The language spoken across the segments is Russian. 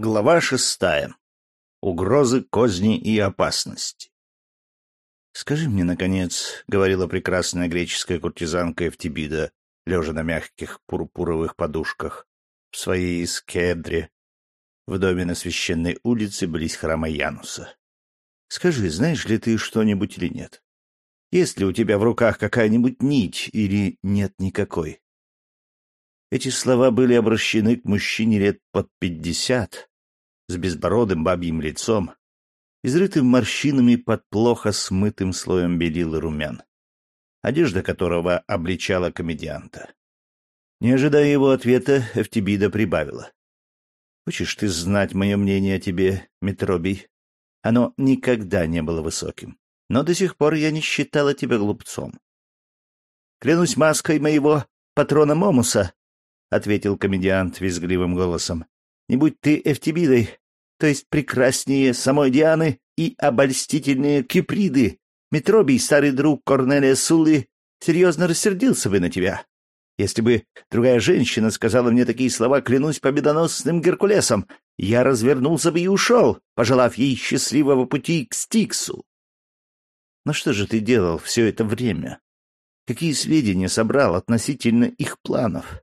Глава шестая. Угрозы, козни и опасности. «Скажи мне, наконец», — говорила прекрасная греческая куртизанка Эфтибида, лежа на мягких пурпуровых подушках, в своей скедре, в доме на священной улице близ храма Януса. «Скажи, знаешь ли ты что-нибудь или нет? Есть ли у тебя в руках какая-нибудь нить или нет никакой?» Эти слова были обращены к мужчине лет под пятьдесят, с безбородым бабьим лицом, изрытым морщинами под плохо смытым слоем белил и румян, одежда которого обличала комедианта. Не ожидая его ответа, Эфтибида прибавила. «Хочешь ты знать мое мнение о тебе, Метробий? Оно никогда не было высоким, но до сих пор я не считала тебя глупцом. Клянусь маской моего патрона Момуса, — ответил комедиант визгливым голосом. — Не будь ты Эфтибидой, то есть прекраснее самой Дианы и обольстительнее Киприды, Метробий, старый друг Корнелия Сулли, серьезно рассердился бы на тебя. Если бы другая женщина сказала мне такие слова, клянусь победоносным Геркулесом, я развернулся бы и ушел, пожелав ей счастливого пути к Стиксу. Но что же ты делал все это время? Какие сведения собрал относительно их планов?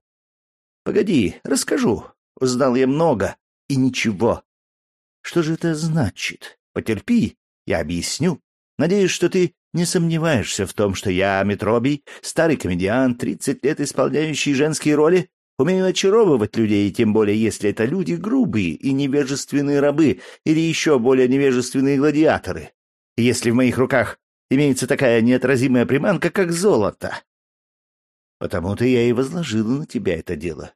Погоди, расскажу. Узнал я много и ничего. Что же это значит? Потерпи, я объясню. Надеюсь, что ты не сомневаешься в том, что я, Метробий, старый комедиант, тридцать лет исполняющий женские роли, умею очаровывать людей, тем более если это люди грубые и невежественные рабы или еще более невежественные гладиаторы. Если в моих руках имеется такая неотразимая приманка, как золото, Потому-то я и возложила на тебя это дело,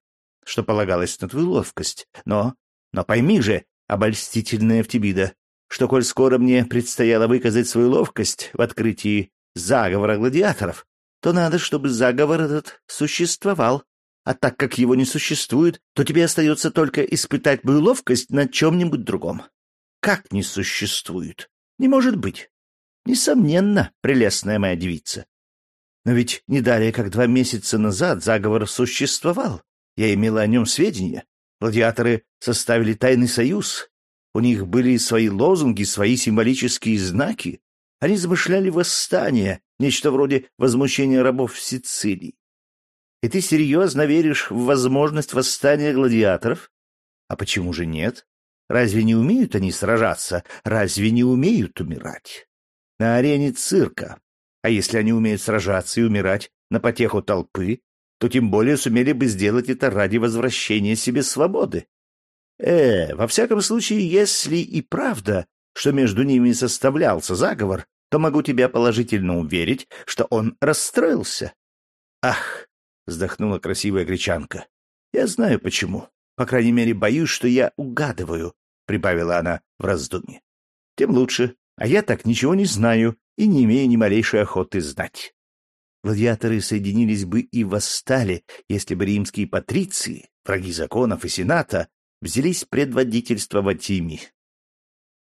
что полагалось на твою ловкость. Но, но пойми же, обольстительная Эвтибида, что коль скоро мне предстояло выказать свою ловкость в открытии заговора гладиаторов, то надо, чтобы заговор этот существовал. А так как его не существует, то тебе остается только испытать мою ловкость на чем-нибудь другом. Как не существует? Не может быть. Несомненно, прелестная моя девица. Но ведь не далее, как два месяца назад заговор существовал. Я имела о нем сведения. Гладиаторы составили тайный союз. У них были свои лозунги, свои символические знаки. Они замышляли восстание, нечто вроде возмущения рабов в Сицилии. И ты серьезно веришь в возможность восстания гладиаторов? А почему же нет? Разве не умеют они сражаться? Разве не умеют умирать? На арене цирка а если они умеют сражаться и умирать на потеху толпы, то тем более сумели бы сделать это ради возвращения себе свободы. Э, во всяком случае, если и правда, что между ними составлялся заговор, то могу тебя положительно уверить, что он расстроился. Ах, вздохнула красивая гречанка. Я знаю почему. По крайней мере, боюсь, что я угадываю, прибавила она в раздумье. Тем лучше. А я так ничего не знаю и не имею ни малейшей охоты знать. Гладиаторы соединились бы и восстали, если бы римские патриции, враги законов и сената, взялись предводительство в Атиме.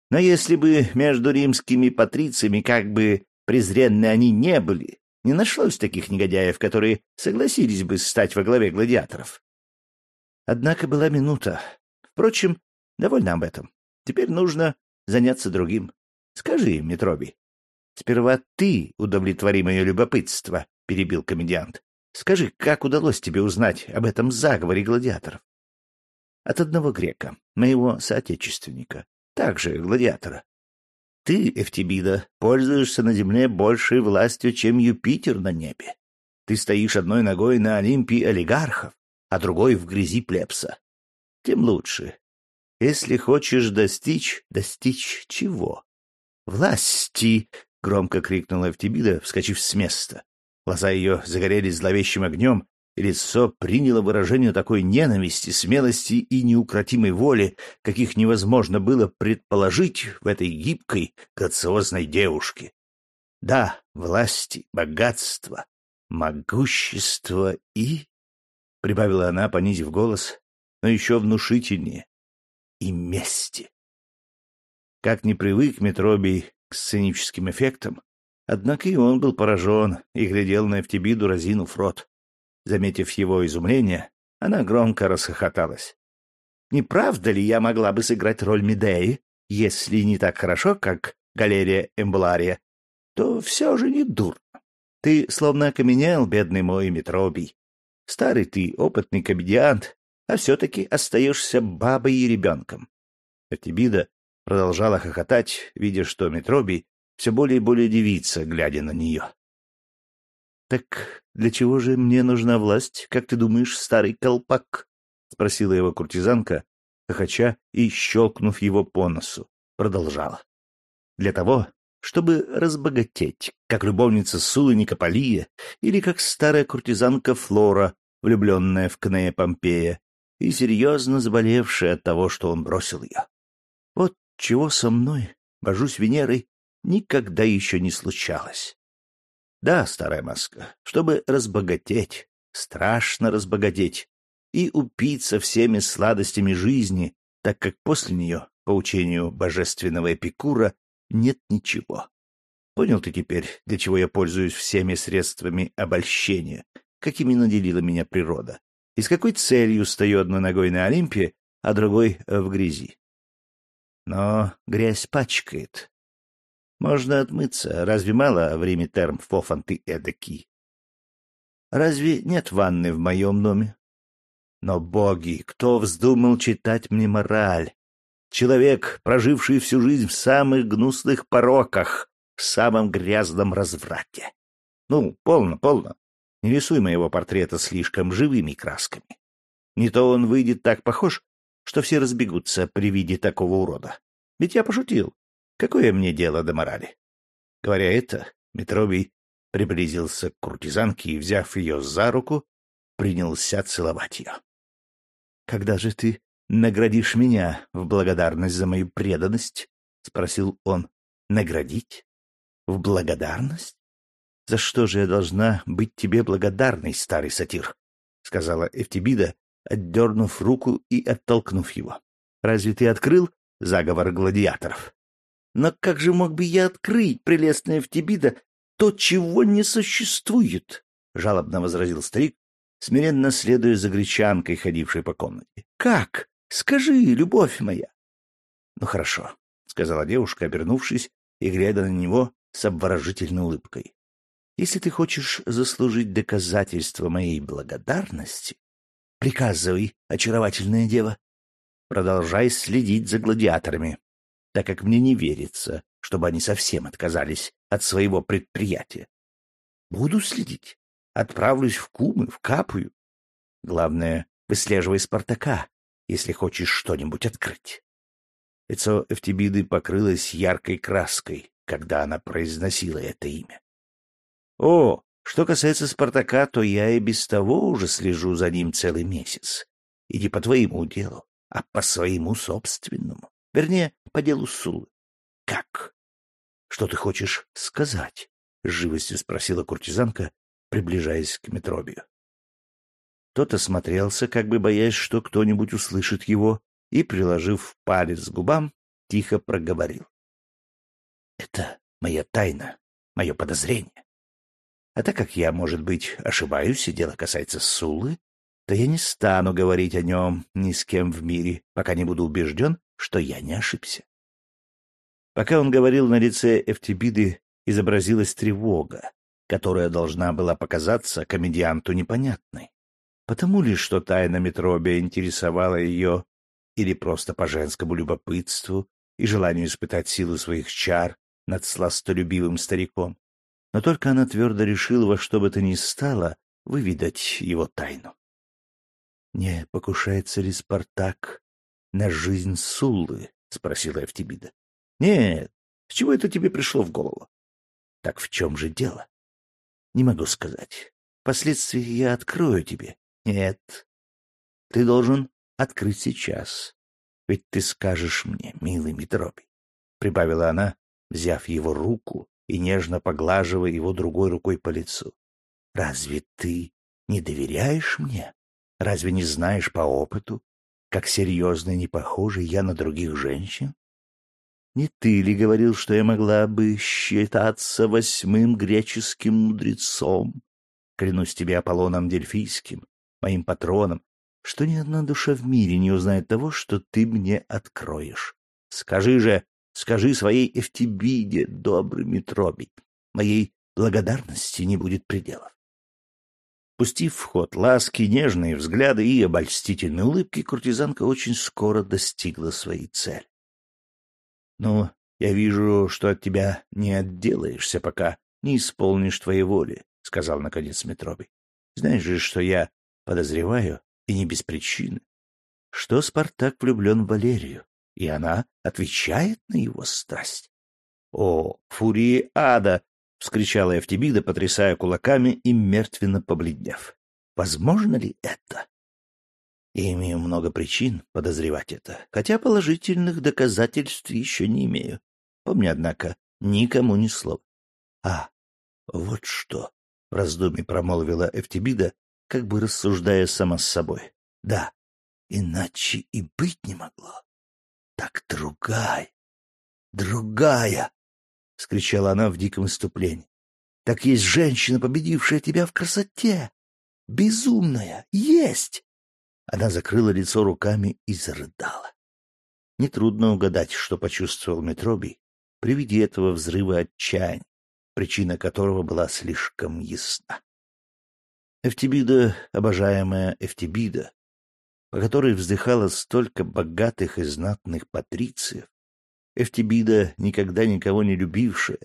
Но если бы между римскими патрициями, как бы презренны они не были, не нашлось таких негодяев, которые согласились бы стать во главе гладиаторов. Однако была минута. Впрочем, довольно об этом. Теперь нужно заняться другим. Скажи, Метроби, Сперва ты удовлетвори мое любопытство, — перебил комедиант. Скажи, как удалось тебе узнать об этом заговоре гладиаторов? От одного грека, моего соотечественника, также гладиатора. Ты, Эфтибида, пользуешься на земле большей властью, чем Юпитер на небе. Ты стоишь одной ногой на Олимпии олигархов, а другой в грязи плебса. Тем лучше. Если хочешь достичь, достичь чего? Власти, — громко крикнула Эвтибида, вскочив с места. Глаза ее загорелись зловещим огнем, и лицо приняло выражение такой ненависти, смелости и неукротимой воли, каких невозможно было предположить в этой гибкой, грациозной девушке. Да, власти, богатство, могущество и... — прибавила она, понизив голос, но еще внушительнее. — И мести. Как не привык Метробий к сценическим эффектам, однако и он был поражен и глядел на Эфтибиду, разинув рот. Заметив его изумление, она громко расхохоталась. Не правда ли я могла бы сыграть роль Медеи, если не так хорошо, как галерия Эмбулария, то все же не дурно. Ты словно окаменел, бедный мой Метробий. Старый ты, опытный комедиант, а все-таки остаешься бабой и ребенком. Эптибида продолжала хохотать, видя, что Метробий все более и более дивится, глядя на нее. — Так для чего же мне нужна власть, как ты думаешь, старый колпак? — спросила его куртизанка, хохоча и, щелкнув его по носу, продолжала. — Для того, чтобы разбогатеть, как любовница Сулы Никополия или как старая куртизанка Флора, влюбленная в Кнея Помпея и серьезно заболевшая от того, что он бросил ее. Вот чего со мной, божусь Венерой, никогда еще не случалось. Да, старая маска, чтобы разбогатеть, страшно разбогатеть и упиться всеми сладостями жизни, так как после нее, по учению божественного Эпикура, нет ничего. Понял ты теперь, для чего я пользуюсь всеми средствами обольщения, какими наделила меня природа, и с какой целью стою одной ногой на Олимпе, а другой в грязи. Но грязь пачкает. Можно отмыться, разве мало в Риме терм фофан ты эдакий? Разве нет ванны в моем доме? Но, боги, кто вздумал читать мне мораль? Человек, проживший всю жизнь в самых гнусных пороках, в самом грязном разврате. Ну, полно, полно. Не рисуй моего портрета слишком живыми красками. Не то он выйдет так похож, что все разбегутся при виде такого урода. Ведь я пошутил. Какое мне дело до морали? Говоря это, Метровий приблизился к куртизанке и, взяв ее за руку, принялся целовать ее. — Когда же ты наградишь меня в благодарность за мою преданность? — спросил он. — Наградить? В благодарность? За что же я должна быть тебе благодарной, старый сатир? — сказала Эфтибида, отдернув руку и оттолкнув его. — Разве ты открыл заговор гладиаторов? — Но как же мог бы я открыть, прелестная Эфтибида, то, чего не существует? — жалобно возразил старик, смиренно следуя за гречанкой, ходившей по комнате. — Как? Скажи, любовь моя. — Ну хорошо, — сказала девушка, обернувшись и глядя на него с обворожительной улыбкой. — Если ты хочешь заслужить доказательство моей благодарности, приказывай, очаровательная дева, продолжай следить за гладиаторами, так как мне не верится, чтобы они совсем отказались от своего предприятия. Буду следить. Отправлюсь в Кумы, в Капую. Главное, выслеживай Спартака, если хочешь что-нибудь открыть. Лицо Эфтибиды покрылось яркой краской, когда она произносила это имя. О, что касается Спартака, то я и без того уже слежу за ним целый месяц. И не по твоему делу, а по своему собственному. Вернее, по делу Сулы. Как? Что ты хочешь сказать? — с живостью спросила куртизанка, приближаясь к Метробию. Тот осмотрелся, как бы боясь, что кто-нибудь услышит его, и, приложив палец к губам, тихо проговорил. — Это моя тайна, мое подозрение. А так как я, может быть, ошибаюсь, и дело касается Сулы, то я не стану говорить о нем ни с кем в мире, пока не буду убежден, что я не ошибся. Пока он говорил, на лице Эфтибиды изобразилась тревога, которая должна была показаться комедианту непонятной. Потому ли, что тайна Метробия интересовала ее, или просто по женскому любопытству и желанию испытать силу своих чар над сластолюбивым стариком. Но только она твердо решила во что бы то ни стало выведать его тайну. «Не покушается ли Спартак на жизнь Суллы?» — спросила Эвтибида. «Нет, с чего это тебе пришло в голову?» «Так в чем же дело?» «Не могу сказать. Впоследствии я открою тебе. Нет. Ты должен открыть сейчас. Ведь ты скажешь мне, милый Митропий, — прибавила она, взяв его руку и нежно поглаживая его другой рукой по лицу. — Разве ты не доверяешь мне? Разве не знаешь по опыту, как серьезно не похожи я на других женщин? Не ты ли говорил, что я могла бы считаться восьмым греческим мудрецом? Клянусь тебе Аполлоном Дельфийским, моим патроном, что ни одна душа в мире не узнает того, что ты мне откроешь. Скажи же, скажи своей Эфтибиде, добрый Митроби, моей благодарности не будет пределов. Пустив в ход ласки, нежные взгляды и обольстительные улыбки, куртизанка очень скоро достигла своей цели. — Ну, я вижу, что от тебя не отделаешься, пока не исполнишь твоей воли, — сказал наконец Метроби. — Знаешь же, что я подозреваю, и не без причины, что Спартак влюблен в Валерию, и она отвечает на его страсть. — О, фурии ада! — вскричала Эфтибида, потрясая кулаками и мертвенно побледнев. — Возможно ли это? Я имею много причин подозревать это, хотя положительных доказательств еще не имею. Помни, однако, никому ни слова. — А, вот что! — в раздумье промолвила Эфтибида, как бы рассуждая сама с собой. — Да, иначе и быть не могло. Так другая, другая! — вскричала она в диком иступлении. — Так есть женщина, победившая тебя в красоте! Безумная! Есть! Она закрыла лицо руками и зарыдала. Нетрудно угадать, что почувствовал Метробий при виде этого взрыва отчаяния, причина которого была слишком ясна. Эфтибида, обожаемая Эфтибида, по которой вздыхало столько богатых и знатных патрициев, Эфтибида, никогда никого не любившая,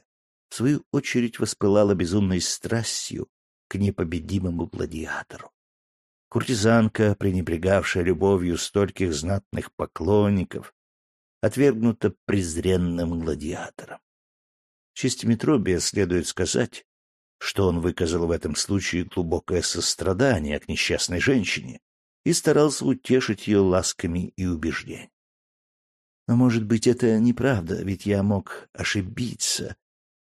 в свою очередь воспылала безумной страстью к непобедимому гладиатору. Куртизанка, пренебрегавшая любовью стольких знатных поклонников, отвергнута презренным гладиатором. В честь Метробия следует сказать, что он выказал в этом случае глубокое сострадание к несчастной женщине и старался утешить ее ласками и убеждениями. Но, может быть, это неправда, ведь я мог ошибиться.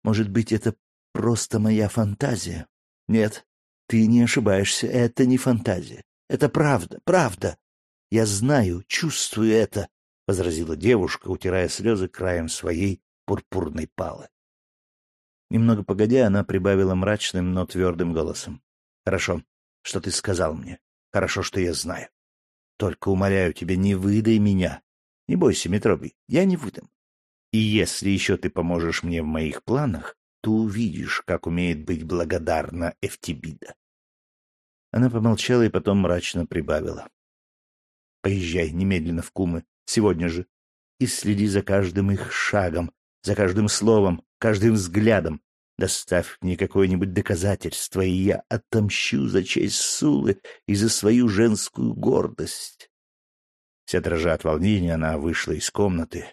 Может быть, это просто моя фантазия. Нет, ты не ошибаешься, это не фантазия. Это правда, правда. Я знаю, чувствую это, — возразила девушка, утирая слезы краем своей пурпурной палы. Немного погодя, она прибавила мрачным, но твердым голосом. — Хорошо, что ты сказал мне. Хорошо, что я знаю. Только умоляю тебя, не выдай меня. Не бойся, Метроби, я не выдам. И если еще ты поможешь мне в моих планах, то увидишь, как умеет быть благодарна Эфтибида. Она помолчала и потом мрачно прибавила. — Поезжай немедленно в Кумы, сегодня же, и следи за каждым их шагом, за каждым словом, каждым взглядом. Доставь мне какое-нибудь доказательство, и я отомщу за честь Сулы и за свою женскую гордость. Вся дрожа от волнения, она вышла из комнаты,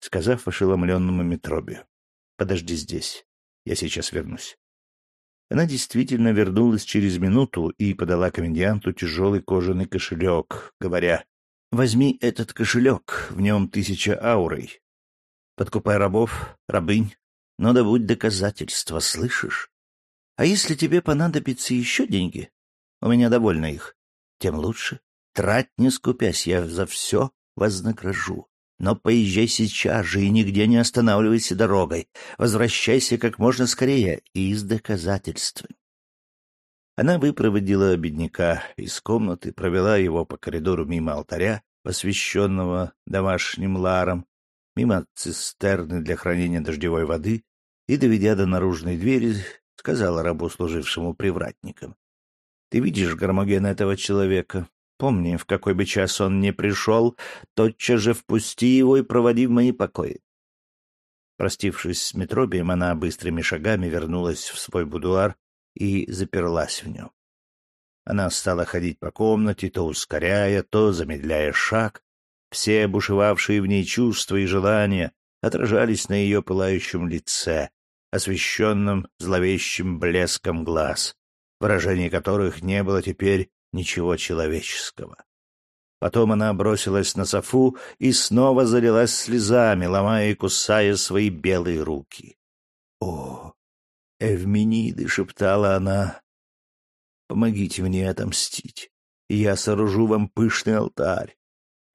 сказав ошеломленному Метробию. — Подожди здесь, я сейчас вернусь. Она действительно вернулась через минуту и подала комендианту тяжелый кожаный кошелек, говоря, «Возьми этот кошелек, в нем тысяча аурой. Подкупай рабов, рабынь, но добудь доказательства, слышишь? А если тебе понадобятся еще деньги, у меня довольно их, тем лучше. Трать не скупясь, я за все вознагражу. Но поезжай сейчас же и нигде не останавливайся дорогой. Возвращайся как можно скорее и с доказательствами. Она выпроводила бедняка из комнаты, провела его по коридору мимо алтаря, посвященного домашним ларам, мимо цистерны для хранения дождевой воды и, доведя до наружной двери, сказала рабу, служившему привратником. — Ты видишь, Гармоген, этого человека? Помни, в какой бы час он ни пришел, тотчас же впусти его и проводи в мои покои. Простившись с Метробием, она быстрыми шагами вернулась в свой будуар и заперлась в нем. Она стала ходить по комнате, то ускоряя, то замедляя шаг. Все бушевавшие в ней чувства и желания отражались на ее пылающем лице, освещенном зловещим блеском глаз, выражение которых не было теперь ничего человеческого. Потом она бросилась на софу и снова залилась слезами, ломая и кусая свои белые руки. «О, Эвмениды!» — шептала она. «Помогите мне отомстить, и я сооружу вам пышный алтарь.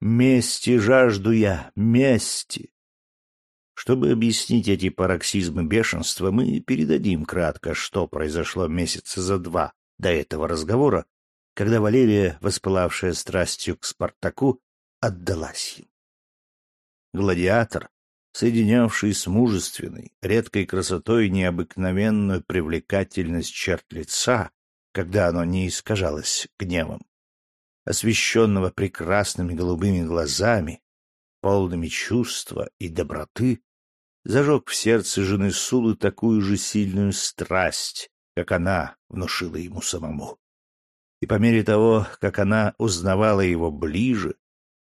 Мести жажду я, мести!» Чтобы объяснить эти пароксизмы бешенства, мы передадим кратко, что произошло месяца за два до этого разговора когда Валерия, воспылавшая страстью к Спартаку, отдалась им. Гладиатор, соединявший с мужественной, редкой красотой необыкновенную привлекательность черт лица, когда оно не искажалось гневом, освещенного прекрасными голубыми глазами, полными чувства и доброты, зажег в сердце жены Сулы такую же сильную страсть, как она внушила ему самому. И по мере того, как она узнавала его ближе,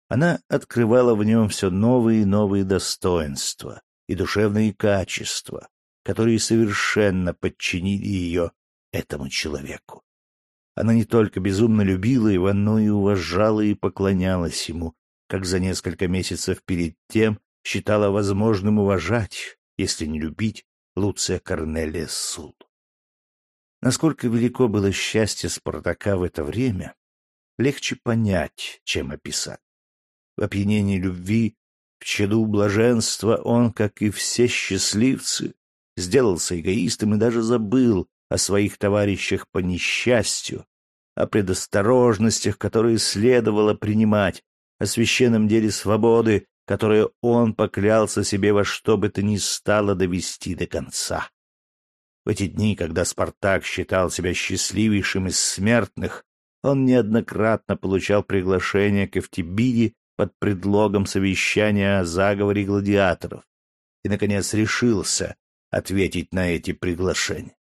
она открывала в нем все новые и новые достоинства и душевные качества, которые совершенно подчинили ее этому человеку. Она не только безумно любила его, но и уважала и поклонялась ему, как за несколько месяцев перед тем считала возможным уважать, если не любить, Луция Корнелия Сул. Насколько велико было счастье Спартака в это время, легче понять, чем описать. В опьянении любви, в чаду блаженства он, как и все счастливцы, сделался эгоистом и даже забыл о своих товарищах по несчастью, о предосторожностях, которые следовало принимать, о священном деле свободы, которое он поклялся себе во что бы то ни стало довести до конца. В эти дни, когда Спартак считал себя счастливейшим из смертных, он неоднократно получал приглашение к Эфтибиде под предлогом совещания о заговоре гладиаторов и, наконец, решился ответить на эти приглашения.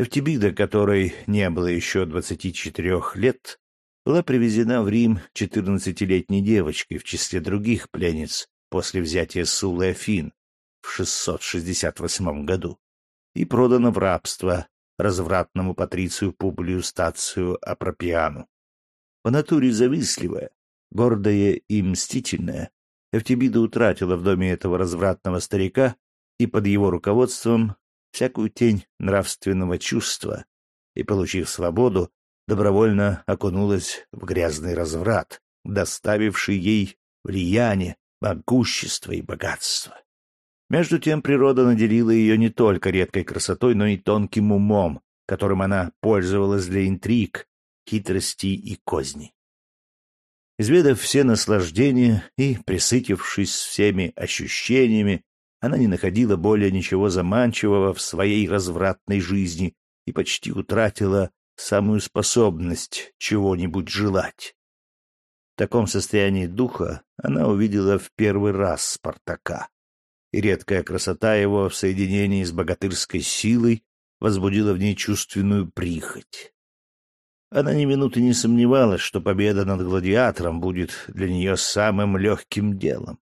Эфтибида, которой не было еще двадцати четырех лет, была привезена в Рим четырнадцатилетней девочкой в числе других пленниц после взятия Сулы Афин в 668 году и продана в рабство развратному патрицию Публию Стацию Апропиану. По натуре завистливая, гордая и мстительная, Эфтибида утратила в доме этого развратного старика и под его руководством всякую тень нравственного чувства и, получив свободу, добровольно окунулась в грязный разврат, доставивший ей влияние, могущество и богатство. Между тем природа наделила ее не только редкой красотой, но и тонким умом, которым она пользовалась для интриг, хитростей и козней. Изведав все наслаждения и присытившись всеми ощущениями, она не находила более ничего заманчивого в своей развратной жизни и почти утратила самую способность чего-нибудь желать. В таком состоянии духа она увидела в первый раз Спартака, и редкая красота его в соединении с богатырской силой возбудила в ней чувственную прихоть. Она ни минуты не сомневалась, что победа над гладиатором будет для нее самым легким делом.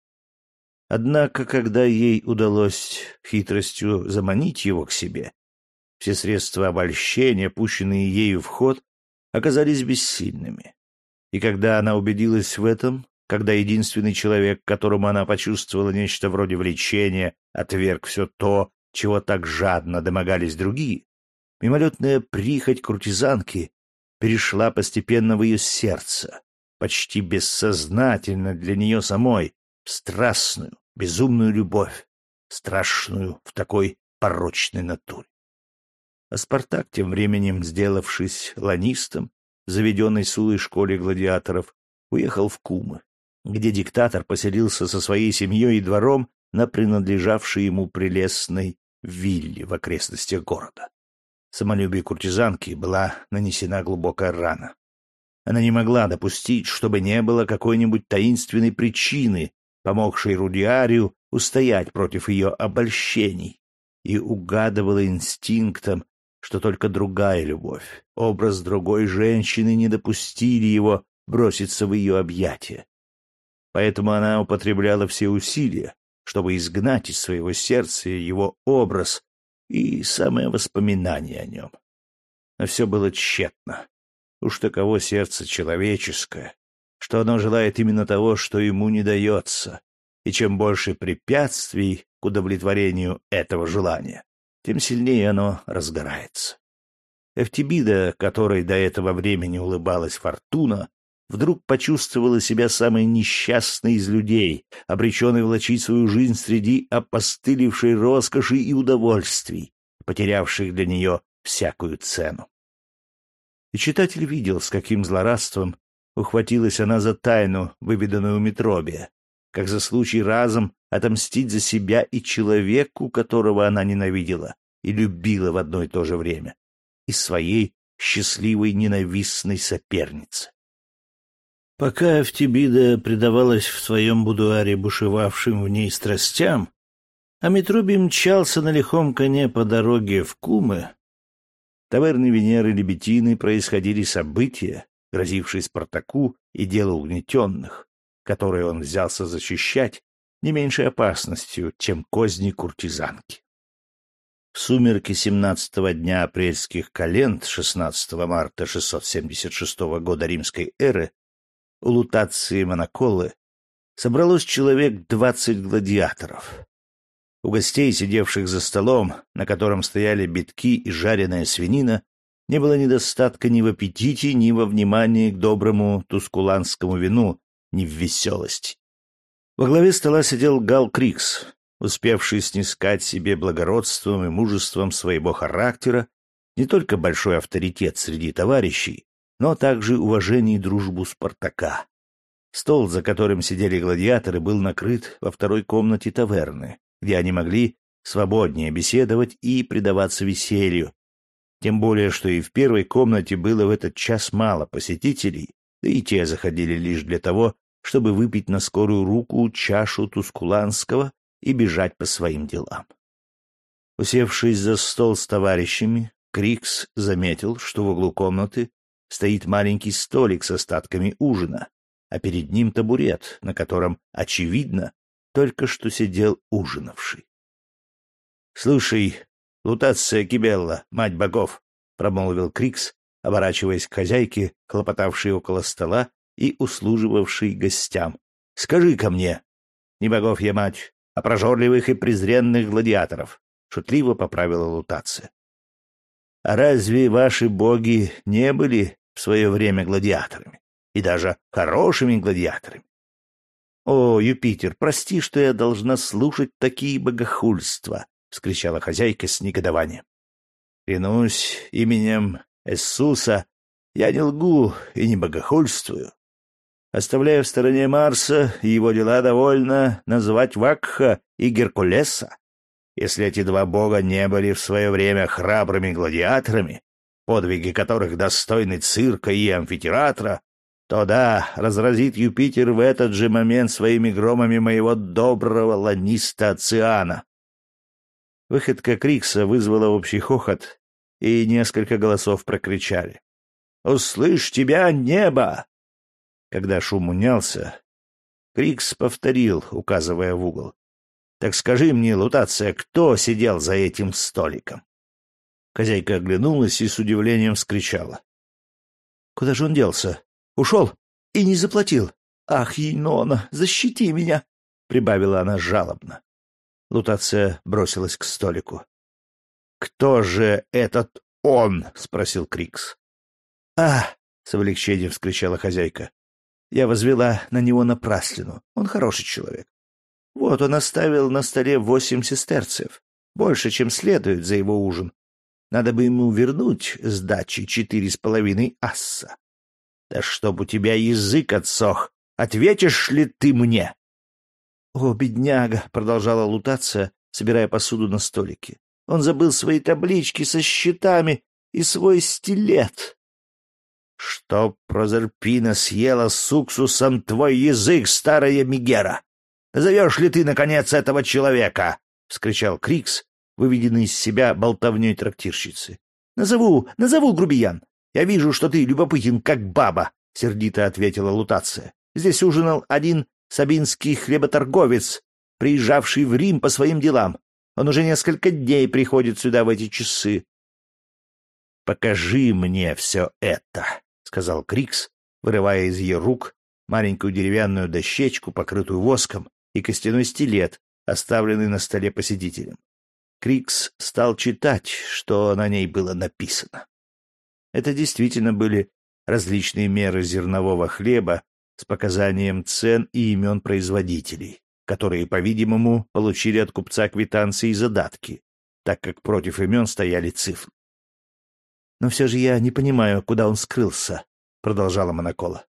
Однако, когда ей удалось хитростью заманить его к себе, все средства обольщения, пущенные ею в ход, оказались бессильными. И когда она убедилась в этом, когда единственный человек, которому она почувствовала нечто вроде влечения, отверг все то, чего так жадно домогались другие, мимолетная прихоть куртизанки перешла постепенно в ее сердце, почти бессознательно для нее самой, страстную, безумную любовь, страшную в такой порочной натуре. А Спартак, тем временем сделавшись ланистом, заведенной Сулой школе гладиаторов, уехал в Кумы, где диктатор поселился со своей семьей и двором на принадлежавшей ему прелестной вилле в окрестностях города. Самолюбию куртизанки была нанесена глубокая рана. Она не могла допустить, чтобы не было какой-нибудь таинственной причины, помогшей Рудиарию устоять против ее обольщений, и угадывала инстинктом, что только другая любовь, образ другой женщины не допустили его броситься в ее объятия. Поэтому она употребляла все усилия, чтобы изгнать из своего сердца его образ и самое воспоминание о нем. Но все было тщетно. Уж таково сердце человеческое, что оно желает именно того, что ему не дается, и чем больше препятствий к удовлетворению этого желания, тем сильнее оно разгорается. Эфтибида, которой до этого времени улыбалась Фортуна, вдруг почувствовала себя самой несчастной из людей, обреченной влачить свою жизнь среди опостылевшей роскоши и удовольствий, потерявших для нее всякую цену. И читатель видел, с каким злорадством ухватилась она за тайну, выведанную у Метробия, как за случай разом отомстить за себя и человеку, которого она ненавидела и любила в одно и то же время, и своей счастливой ненавистной сопернице. Пока Эфтибида предавалась в своем будуаре бушевавшим в ней страстям, а Метрубий мчался на лихом коне по дороге в Кумы, таверны Венеры Лебетины происходили события, грозившие Спартаку и делу угнетенных, которые он взялся защищать не меньшей опасностью, чем козни куртизанки. В сумерки 17-го дня апрельских календ 16 марта 676 года римской эры у Лутации Моноколы собралось человек двадцать гладиаторов. У гостей, сидевших за столом, на котором стояли битки и жареная свинина, не было недостатка ни в аппетите, ни во внимании к доброму тускуланскому вину, ни в веселости. Во главе стола сидел Гал Крикс, успевший снискать себе благородством и мужеством своего характера не только большой авторитет среди товарищей, но также уважение и дружбу Спартака. Стол, за которым сидели гладиаторы, был накрыт во второй комнате таверны, где они могли свободнее беседовать и предаваться веселью. Тем более, что и в первой комнате было в этот час мало посетителей, да и те заходили лишь для того, чтобы выпить на скорую руку чашу тускуланского и бежать по своим делам. Усевшись за стол с товарищами, Крикс заметил, что в углу комнаты стоит маленький столик с остатками ужина, а перед ним табурет, на котором, очевидно, только что сидел ужинавший. — Слушай, Лутация Кибелла, мать богов, — промолвил Крикс, оборачиваясь к хозяйке, хлопотавшей около стола и услуживавшей гостям. — скажи ко мне, не богов я мать, а прожорливых и презренных гладиаторов, — шутливо поправила Лутация. — А разве ваши боги не были в свое время гладиаторами, и даже хорошими гладиаторами. «О, Юпитер, прости, что я должна слушать такие богохульства!» — вскричала хозяйка с негодованием. «Клянусь именем Иисуса, я не лгу и не богохульствую. Оставляя в стороне Марса, его дела довольно называть Вакха и Геркулеса. Если эти два бога не были в свое время храбрыми гладиаторами, подвиги которых достойны цирка и амфитеатра, то да, разразит Юпитер в этот же момент своими громами моего доброго ланиста Оциана. Выходка Крикса вызвала общий хохот, и несколько голосов прокричали. «Услышь тебя, небо!» Когда шум унялся, Крикс повторил, указывая в угол. «Так скажи мне, Лутация, кто сидел за этим столиком?» Хозяйка оглянулась и с удивлением вскричала. — Куда же он делся? Ушел и не заплатил. Ах, Енона, защити меня! — прибавила она жалобно. Лутация бросилась к столику. — Кто же этот он? — спросил Крикс. — А! — с облегчением вскричала хозяйка. Я возвела на него напраслину. Он хороший человек. Вот он оставил на столе восемь сестерцев, больше, чем следует за его ужин, надо бы ему вернуть с дачи четыре с половиной асса. Да чтоб у тебя язык отсох, ответишь ли ты мне? — О, бедняга! — продолжала лутаться, собирая посуду на столике. Он забыл свои таблички со счетами и свой стилет. — Чтоб Прозерпина съела с уксусом твой язык, старая Мигера! Назовешь ли ты, наконец, этого человека? — вскричал Крикс, выведенный из себя болтовней трактирщицы. — Назову, назову, грубиян. Я вижу, что ты любопытен, как баба, — сердито ответила Лутация. Здесь ужинал один сабинский хлеботорговец, приезжавший в Рим по своим делам. Он уже несколько дней приходит сюда в эти часы. — Покажи мне все это, — сказал Крикс, вырывая из ее рук маленькую деревянную дощечку, покрытую воском, и костяной стилет, оставленный на столе посетителем. Крикс стал читать, что на ней было написано. Это действительно были различные меры зернового хлеба с показанием цен и имен производителей, которые, по-видимому, получили от купца квитанции и задатки, так как против имен стояли цифры. Но все же я не понимаю, куда он скрылся, — продолжала Монокола.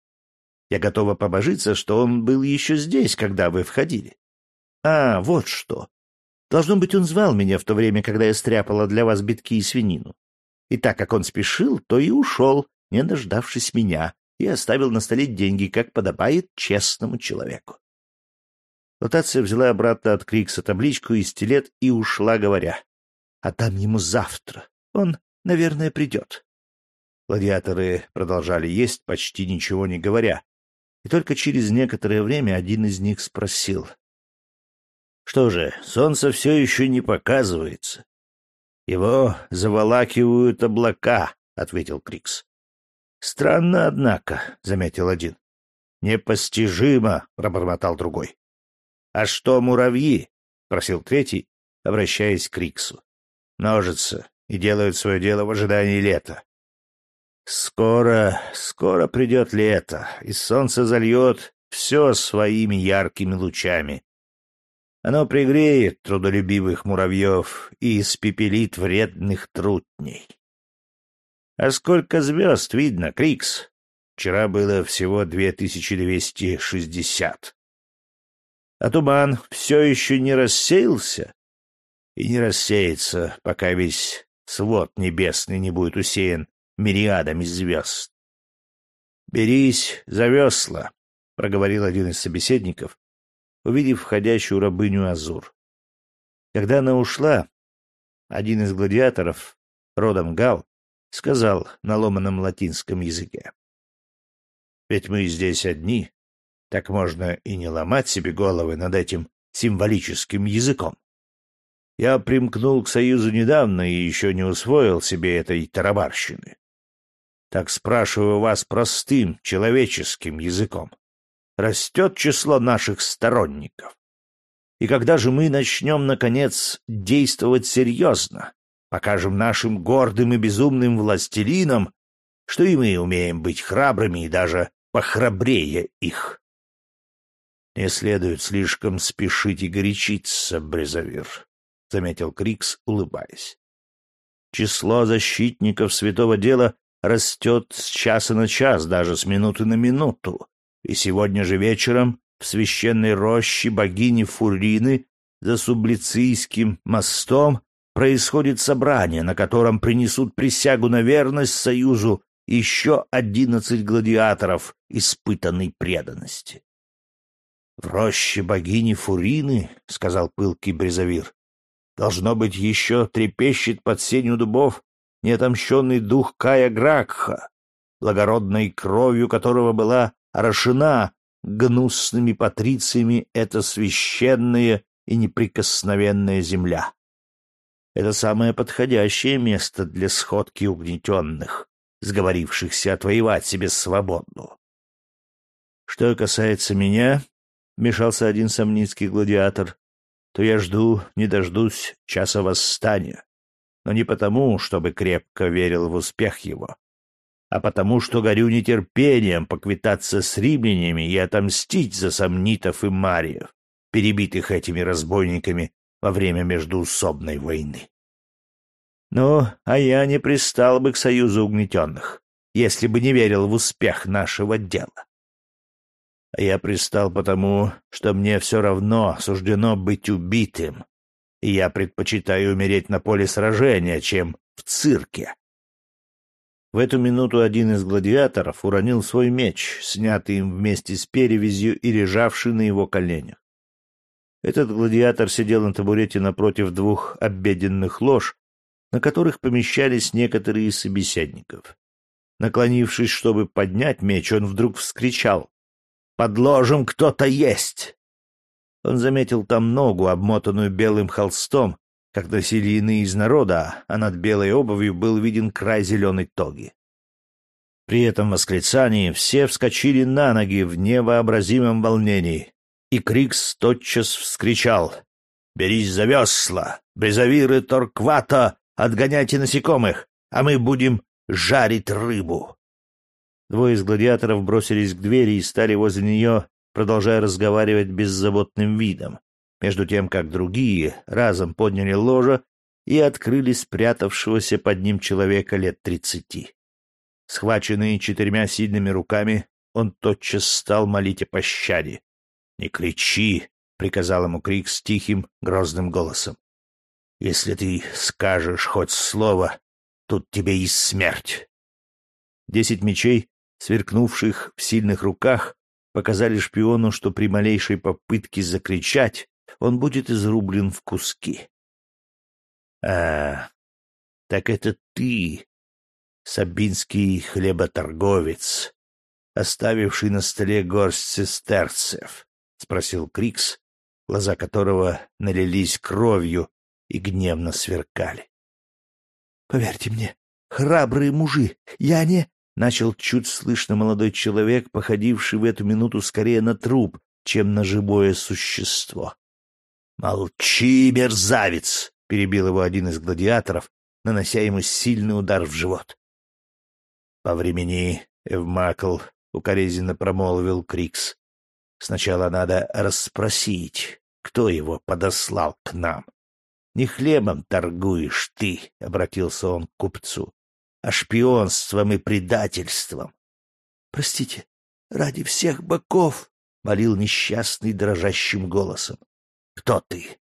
Я готова побожиться, что он был еще здесь, когда вы входили. А, вот что. Должно быть, он звал меня в то время, когда я стряпала для вас битки и свинину. И так как он спешил, то и ушел, не дождавшись меня, и оставил на столе деньги, как подобает честному человеку. Лотация взяла обратно от Крикса табличку и стилет и ушла, говоря, «А там ему завтра. Он, наверное, придет». Гладиаторы продолжали есть, почти ничего не говоря, и только через некоторое время один из них спросил. «Что же, солнце все еще не показывается. Его заволакивают облака», — ответил Крикс. «Странно, однако», — заметил один. «Непостижимо», — пробормотал другой. «А что муравьи?» — спросил третий, обращаясь к Криксу. «Множатся и делают свое дело в ожидании лета. Скоро, скоро придет лето, и солнце зальет все своими яркими лучами. Оно пригреет трудолюбивых муравьев и испепелит вредных трутней. А сколько звезд видно, Крикс? Вчера было всего 2260. А туман все еще не рассеялся? И не рассеется, пока весь свод небесный не будет усеян мириадами звезд. «Берись за весла», — проговорил один из собеседников, увидев входящую рабыню Азур. Когда она ушла, один из гладиаторов, родом Гал, сказал на ломаном латинском языке. «Ведь мы здесь одни, так можно и не ломать себе головы над этим символическим языком. Я примкнул к Союзу недавно и еще не усвоил себе этой тарабарщины. Так спрашиваю вас простым, человеческим языком. Растет число наших сторонников. И когда же мы начнем, наконец, действовать серьезно, покажем нашим гордым и безумным властелинам, что и мы умеем быть храбрыми и даже похрабрее их. Не следует слишком спешить и горячиться, Брезавир, — заметил Крикс, улыбаясь. Число защитников святого дела растет с часа на час, даже с минуты на минуту. И сегодня же вечером в священной роще богини Фурины за Сублицийским мостом происходит собрание, на котором принесут присягу на верность Союзу еще одиннадцать гладиаторов испытанной преданности. — В роще богини Фурины, — сказал пылкий Брезавир, — должно быть, еще трепещет под сенью дубов неотомщенный дух Кая Гракха, благородной кровью которого была орошена гнусными патрициями эта священная и неприкосновенная земля. Это самое подходящее место для сходки угнетенных, сговорившихся отвоевать себе свободу. Что касается меня, — вмешался один сомницкий гладиатор, — то я жду, не дождусь часа восстания но не потому, чтобы крепко верил в успех его, а потому, что горю нетерпением поквитаться с римлянями и отомстить за сомнитов и мариев, перебитых этими разбойниками во время междуусобной войны. Ну, а я не пристал бы к союзу угнетенных, если бы не верил в успех нашего дела. А я пристал потому, что мне все равно суждено быть убитым, и я предпочитаю умереть на поле сражения, чем в цирке. В эту минуту один из гладиаторов уронил свой меч, снятый им вместе с перевязью и лежавший на его коленях. Этот гладиатор сидел на табурете напротив двух обеденных лож, на которых помещались некоторые из собеседников. Наклонившись, чтобы поднять меч, он вдруг вскричал «Под ложем кто-то есть!» Он заметил там ногу, обмотанную белым холстом, как носили иные из народа, а над белой обувью был виден край зеленой тоги. При этом восклицании все вскочили на ноги в невообразимом волнении, и Крикс тотчас вскричал «Берись за весла! Брезавиры Торквата! Отгоняйте насекомых, а мы будем жарить рыбу!» Двое из гладиаторов бросились к двери и стали возле нее продолжая разговаривать беззаботным видом, между тем как другие разом подняли ложа и открыли спрятавшегося под ним человека лет тридцати. Схваченный четырьмя сильными руками, он тотчас стал молить о пощаде. «Не кричи!» — приказал ему Крик с тихим, грозным голосом. «Если ты скажешь хоть слово, тут тебе и смерть!» Десять мечей, сверкнувших в сильных руках, показали шпиону, что при малейшей попытке закричать он будет изрублен в куски. «А, так это ты, сабинский хлеботорговец, оставивший на столе горсть сестерцев?» — спросил Крикс, глаза которого налились кровью и гневно сверкали. — Поверьте мне, храбрые мужи, я не... — начал чуть слышно молодой человек, походивший в эту минуту скорее на труп, чем на живое существо. — Молчи, мерзавец! — перебил его один из гладиаторов, нанося ему сильный удар в живот. — По времени, Эвмакл, — укоризненно промолвил Крикс. — Сначала надо расспросить, кто его подослал к нам. — Не хлебом торгуешь ты, — обратился он к купцу, — а шпионством и предательством. — Простите, ради всех боков, — молил несчастный дрожащим голосом. — Кто ты?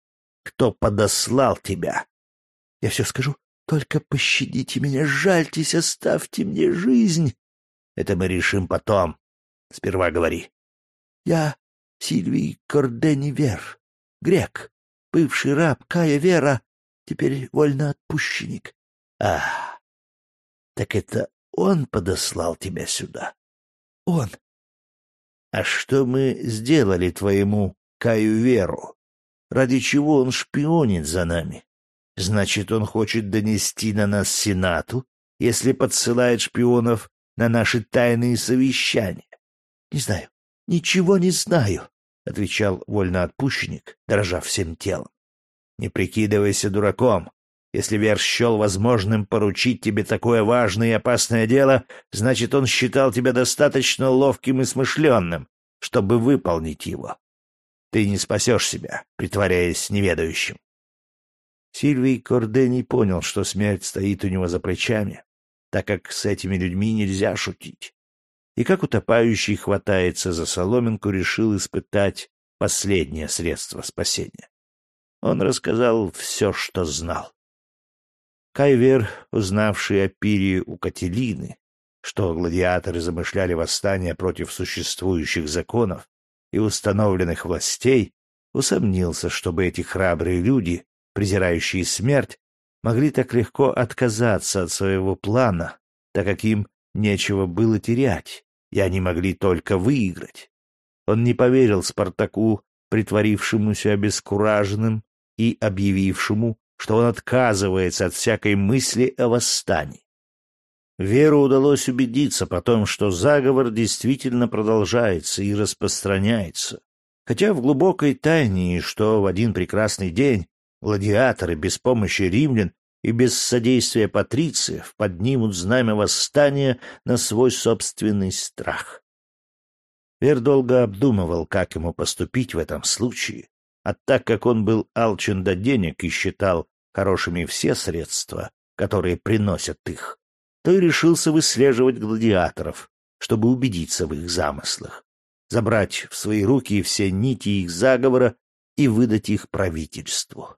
Кто подослал тебя? — Я все скажу, только пощадите меня, жальтесь, оставьте мне жизнь. Это мы решим потом. Сперва говори. Я Сильвий Корденивер, грек, бывший раб Кая Вера, теперь вольноотпущенник. А, так это он подослал тебя сюда? Он. А что мы сделали твоему Каю Веру? Ради чего он шпионит за нами? Значит, он хочет донести на нас Сенату, если подсылает шпионов на наши тайные совещания. — Не знаю, ничего не знаю, — отвечал вольноотпущенник, дрожа всем телом. — Не прикидывайся дураком. Если Вер счел возможным поручить тебе такое важное и опасное дело, значит, он считал тебя достаточно ловким и смышленным, чтобы выполнить его. Ты не спасешь себя, притворяясь неведающим. Сильвий Корде не понял, что смерть стоит у него за плечами, так как с этими людьми нельзя шутить. И как утопающий хватается за соломинку, решил испытать последнее средство спасения. Он рассказал все, что знал. Кайвер, узнавший о пире у Кателины, что гладиаторы замышляли восстание против существующих законов и установленных властей, усомнился, чтобы эти храбрые люди, презирающие смерть, могли так легко отказаться от своего плана, так как им нечего было терять, и они могли только выиграть. Он не поверил Спартаку, притворившемуся обескураженным и объявившему, что он отказывается от всякой мысли о восстании. Веру удалось убедиться потом, что заговор действительно продолжается и распространяется, хотя в глубокой тайне, что в один прекрасный день Гладиаторы без помощи римлян и без содействия патрициев поднимут знамя восстания на свой собственный страх. Вер долго обдумывал, как ему поступить в этом случае, а так как он был алчен до денег и считал хорошими все средства, которые приносят их, то и решился выслеживать гладиаторов, чтобы убедиться в их замыслах, забрать в свои руки все нити их заговора и выдать их правительству.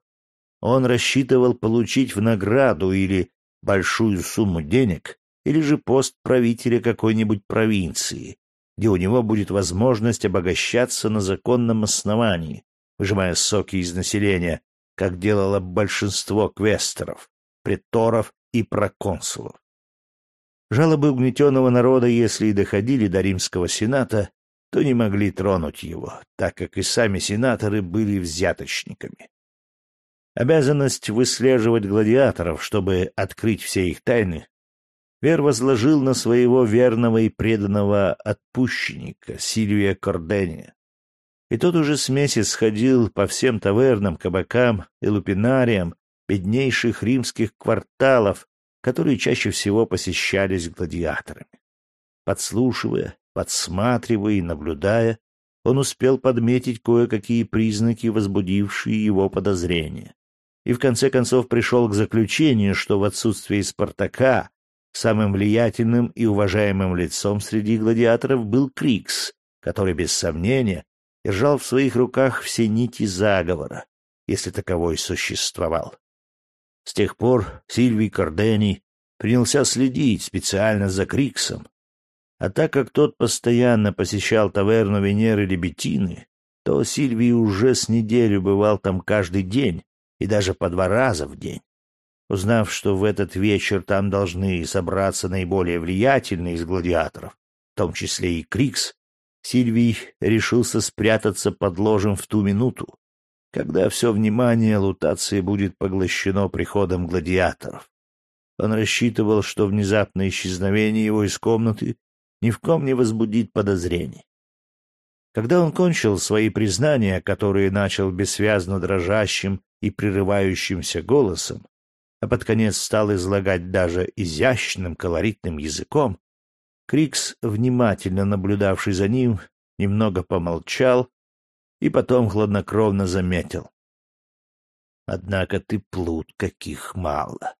Он рассчитывал получить в награду или большую сумму денег, или же пост правителя какой-нибудь провинции, где у него будет возможность обогащаться на законном основании, выжимая соки из населения, как делало большинство квестеров, преторов и проконсулов. Жалобы угнетенного народа, если и доходили до римского сената, то не могли тронуть его, так как и сами сенаторы были взяточниками. Обязанность выслеживать гладиаторов, чтобы открыть все их тайны, Вер возложил на своего верного и преданного отпущенника Сильвия Кордения. И тот уже с месяц ходил по всем тавернам, кабакам и лупинариям беднейших римских кварталов, которые чаще всего посещались гладиаторами. Подслушивая, подсматривая и наблюдая, он успел подметить кое-какие признаки, возбудившие его подозрения и в конце концов пришел к заключению, что в отсутствии Спартака самым влиятельным и уважаемым лицом среди гладиаторов был Крикс, который, без сомнения, держал в своих руках все нити заговора, если таковой существовал. С тех пор Сильвий Кордени принялся следить специально за Криксом, а так как тот постоянно посещал таверну Венеры Лебетины, то Сильвий уже с неделю бывал там каждый день и даже по два раза в день. Узнав, что в этот вечер там должны собраться наиболее влиятельные из гладиаторов, в том числе и Крикс, Сильвий решился спрятаться под ложем в ту минуту, когда все внимание Лутации будет поглощено приходом гладиаторов. Он рассчитывал, что внезапное исчезновение его из комнаты ни в ком не возбудит подозрений. Когда он кончил свои признания, которые начал бессвязно дрожащим и прерывающимся голосом, а под конец стал излагать даже изящным колоритным языком, Крикс, внимательно наблюдавший за ним, немного помолчал и потом хладнокровно заметил. «Однако ты плут, каких мало.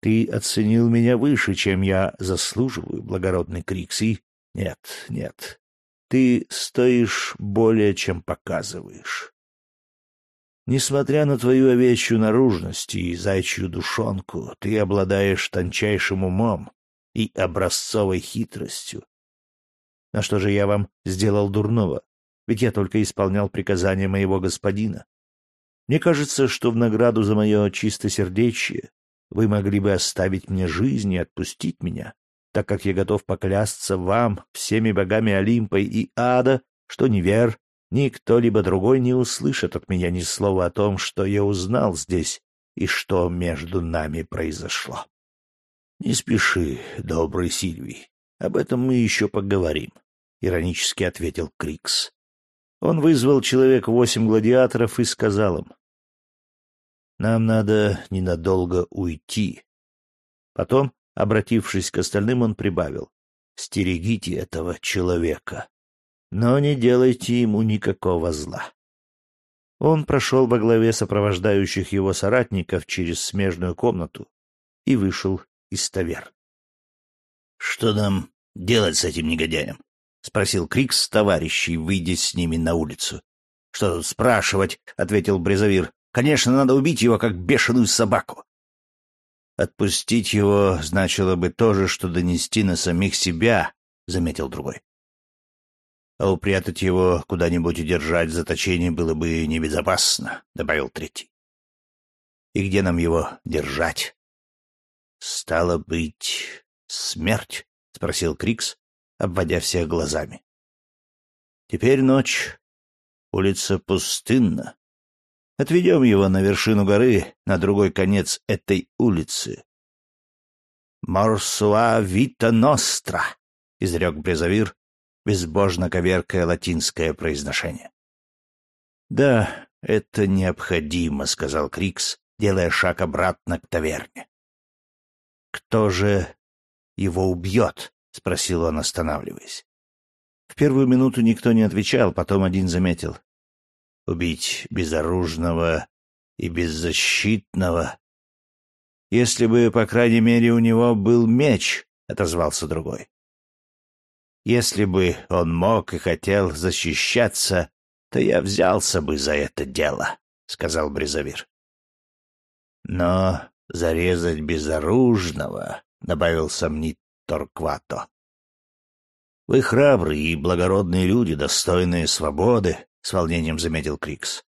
Ты оценил меня выше, чем я заслуживаю, благородный Крикс, и... Нет, нет, ты стоишь более, чем показываешь. Несмотря на твою овечью наружность и зайчью душонку, ты обладаешь тончайшим умом и образцовой хитростью. На что же я вам сделал дурного? Ведь я только исполнял приказания моего господина. Мне кажется, что в награду за мое чистосердечие вы могли бы оставить мне жизнь и отпустить меня, так как я готов поклясться вам, всеми богами Олимпа и Ада, что ни Вер, ни кто-либо другой не услышит от меня ни слова о том, что я узнал здесь и что между нами произошло. — Не спеши, добрый Сильвий, об этом мы еще поговорим, — иронически ответил Крикс. Он вызвал человек восемь гладиаторов и сказал им, «Нам надо ненадолго уйти». Потом, обратившись к остальным, он прибавил, «Стерегите этого человека, но не делайте ему никакого зла». Он прошел во главе сопровождающих его соратников через смежную комнату и вышел из таверн. «Что нам делать с этим негодяем?» — спросил Крикс товарищей, выйдя с ними на улицу. — Что тут спрашивать? — ответил Брезовир. — Конечно, надо убить его, как бешеную собаку. Отпустить его значило бы то же, что донести на самих себя, — заметил другой. А упрятать его куда-нибудь и держать в заточении было бы небезопасно, — добавил третий. И где нам его держать? — Стало быть, смерть, — спросил Крикс, обводя всех глазами. Теперь ночь. Улица пустынна. Отведем его на вершину горы, на другой конец этой улицы. «Морсуа вита ностра», — изрек Брезавир, безбожно коверкая латинское произношение. «Да, это необходимо», — сказал Крикс, делая шаг обратно к таверне. «Кто же его убьет?» — спросил он, останавливаясь. В первую минуту никто не отвечал, потом один заметил. «Убить безоружного и беззащитного...» «Если бы, по крайней мере, у него был меч», — отозвался другой. «Если бы он мог и хотел защищаться, то я взялся бы за это дело», — сказал Брезавир. «Но зарезать безоружного», — добавил сомнит Торквато. «Вы храбрые и благородные люди, достойные свободы», — с волнением заметил Крикс.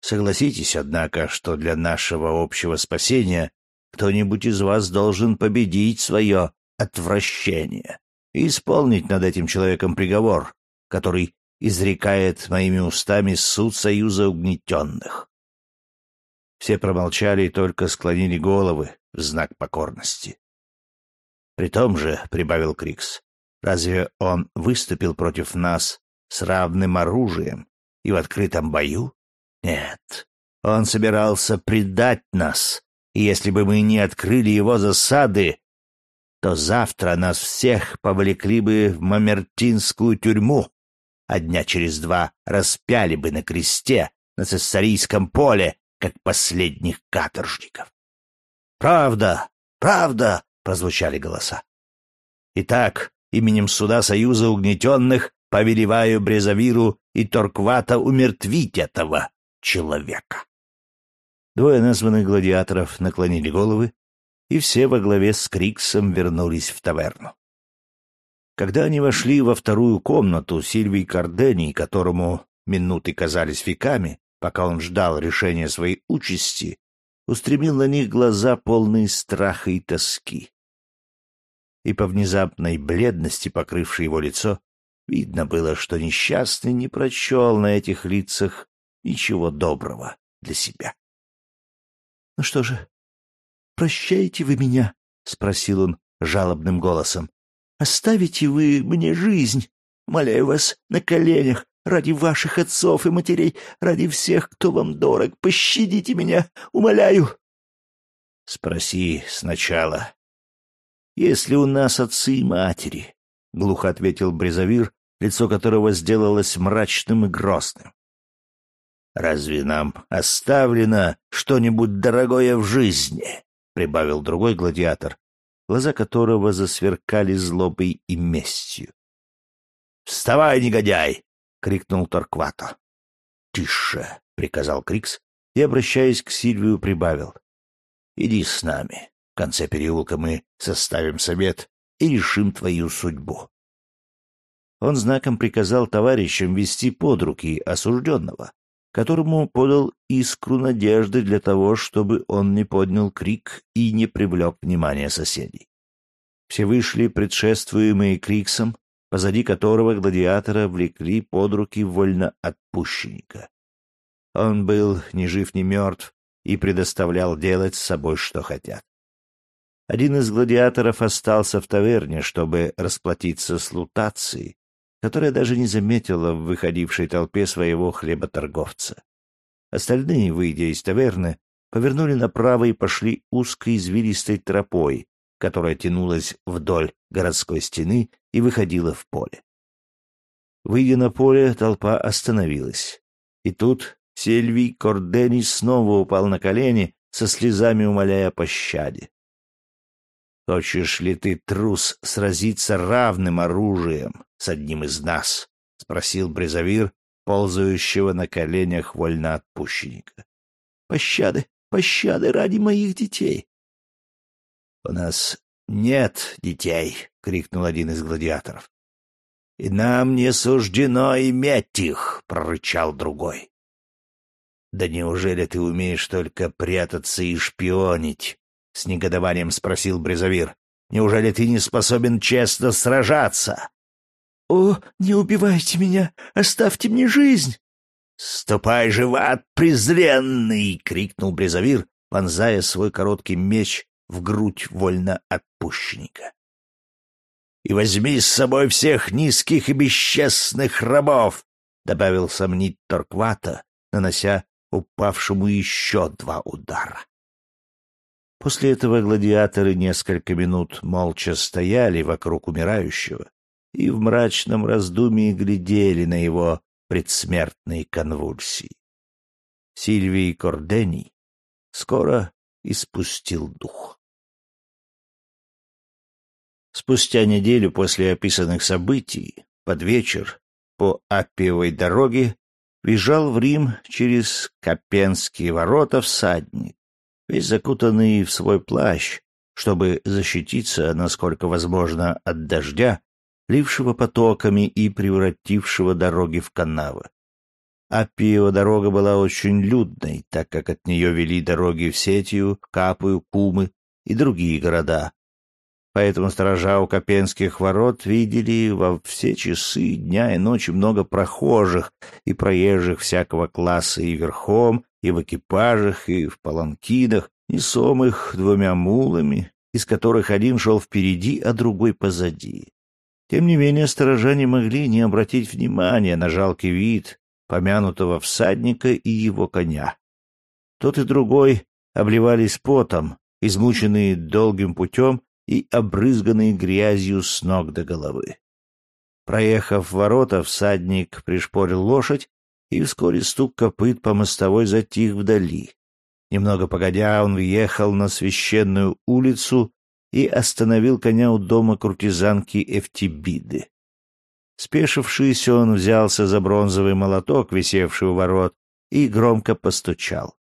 «Согласитесь, однако, что для нашего общего спасения кто-нибудь из вас должен победить свое отвращение и исполнить над этим человеком приговор, который изрекает моими устами суд союза угнетенных». Все промолчали и только склонили головы в знак покорности. При том же, — прибавил Крикс, — разве он выступил против нас с равным оружием и в открытом бою? Нет, он собирался предать нас, и если бы мы не открыли его засады, то завтра нас всех повлекли бы в Мамертинскую тюрьму, а дня через два распяли бы на кресте на Цессарийском поле, как последних каторжников. «Правда! Правда!» — прозвучали голоса. «Итак, именем Суда Союза Угнетенных повелеваю Брезавиру и Торквата умертвить этого человека». Двое названных гладиаторов наклонили головы, и все во главе с Криксом вернулись в таверну. Когда они вошли во вторую комнату, Сильвий Кардений, которому минуты казались веками, пока он ждал решения своей участи, устремил на них глаза полные страха и тоски. И по внезапной бледности, покрывшей его лицо, видно было, что несчастный не прочел на этих лицах ничего доброго для себя. — Ну что же, прощаете вы меня? — спросил он жалобным голосом. — Оставите вы мне жизнь? Моляю вас на коленях, ради ваших отцов и матерей, ради всех, кто вам дорог. Пощадите меня, умоляю. — Спроси сначала. — Есть ли у нас отцы и матери? — глухо ответил Брезавир, лицо которого сделалось мрачным и грозным. «Разве нам оставлено что-нибудь дорогое в жизни?» — прибавил другой гладиатор, глаза которого засверкали злобой и местью. «Вставай, негодяй!» — крикнул Торквато. «Тише!» — приказал Крикс и, обращаясь к Сильвию, прибавил. «Иди с нами. В конце переулка мы составим совет и решим твою судьбу». Он знаком приказал товарищам вести под руки осужденного, которому подал искру надежды для того, чтобы он не поднял крик и не привлек внимание соседей. Все вышли, предшествуемые Криксом, позади которого гладиатора влекли под руки вольноотпущенника. Он был ни жив, ни мертв и предоставлял делать с собой, что хотят. Один из гладиаторов остался в таверне, чтобы расплатиться с лутацией, которая даже не заметила в выходившей толпе своего хлеботорговца. Остальные, выйдя из таверны, повернули направо и пошли узкой извилистой тропой, которая тянулась вдоль городской стены и выходила в поле. Выйдя на поле, толпа остановилась. И тут Сильвий Кордени снова упал на колени, со слезами умоляя о пощаде. Хочешь ли ты, трус, сразиться равным оружием с одним из нас? — спросил Брезавир, ползающего на коленях вольноотпущенника. — Пощады, пощады ради моих детей. — У нас нет детей, — крикнул один из гладиаторов. — И нам не суждено иметь их, — прорычал другой. — Да неужели ты умеешь только прятаться и шпионить? — с негодованием спросил Брезавир. «Неужели ты не способен честно сражаться?» «О, не убивайте меня! Оставьте мне жизнь!» «Ступай же в ад, презренный!» — крикнул Брезавир, вонзая свой короткий меч в грудь вольно отпущенника. «И возьми с собой всех низких и бесчестных рабов!» — добавил сомнить Торквата, нанося упавшему еще два удара. После этого гладиаторы несколько минут молча стояли вокруг умирающего и в мрачном раздумии глядели на его предсмертные конвульсии. Сильвий Кордений скоро испустил дух. Спустя неделю после описанных событий, под вечер, по Аппиевой дороге, въезжал в Рим через Копенские ворота всадник, весь закутанный в свой плащ, чтобы защититься, насколько возможно, от дождя, лившего потоками и превратившего дороги в канавы. Аппиева дорога была очень людной, так как от нее вели дороги в Сетию, Капую, Кумы и другие города. Поэтому сторожа у Копенских ворот видели во все часы дня и ночи много прохожих и проезжих всякого класса и верхом, и в экипажах, и в паланкинах, несомых двумя мулами, из которых один шел впереди, а другой позади. Тем не менее, сторожа не могли не обратить внимания на жалкий вид помянутого всадника и его коня. Тот и другой обливались потом, измученные долгим путем и обрызганные грязью с ног до головы. Проехав ворота, всадник пришпорил лошадь и вскоре стук копыт по мостовой затих вдали, Немного погодя, он въехал на священную улицу и остановил коня у дома куртизанки Эфтибиды. Спешившись, он взялся за бронзовый молоток, висевший у ворот, и громко постучал.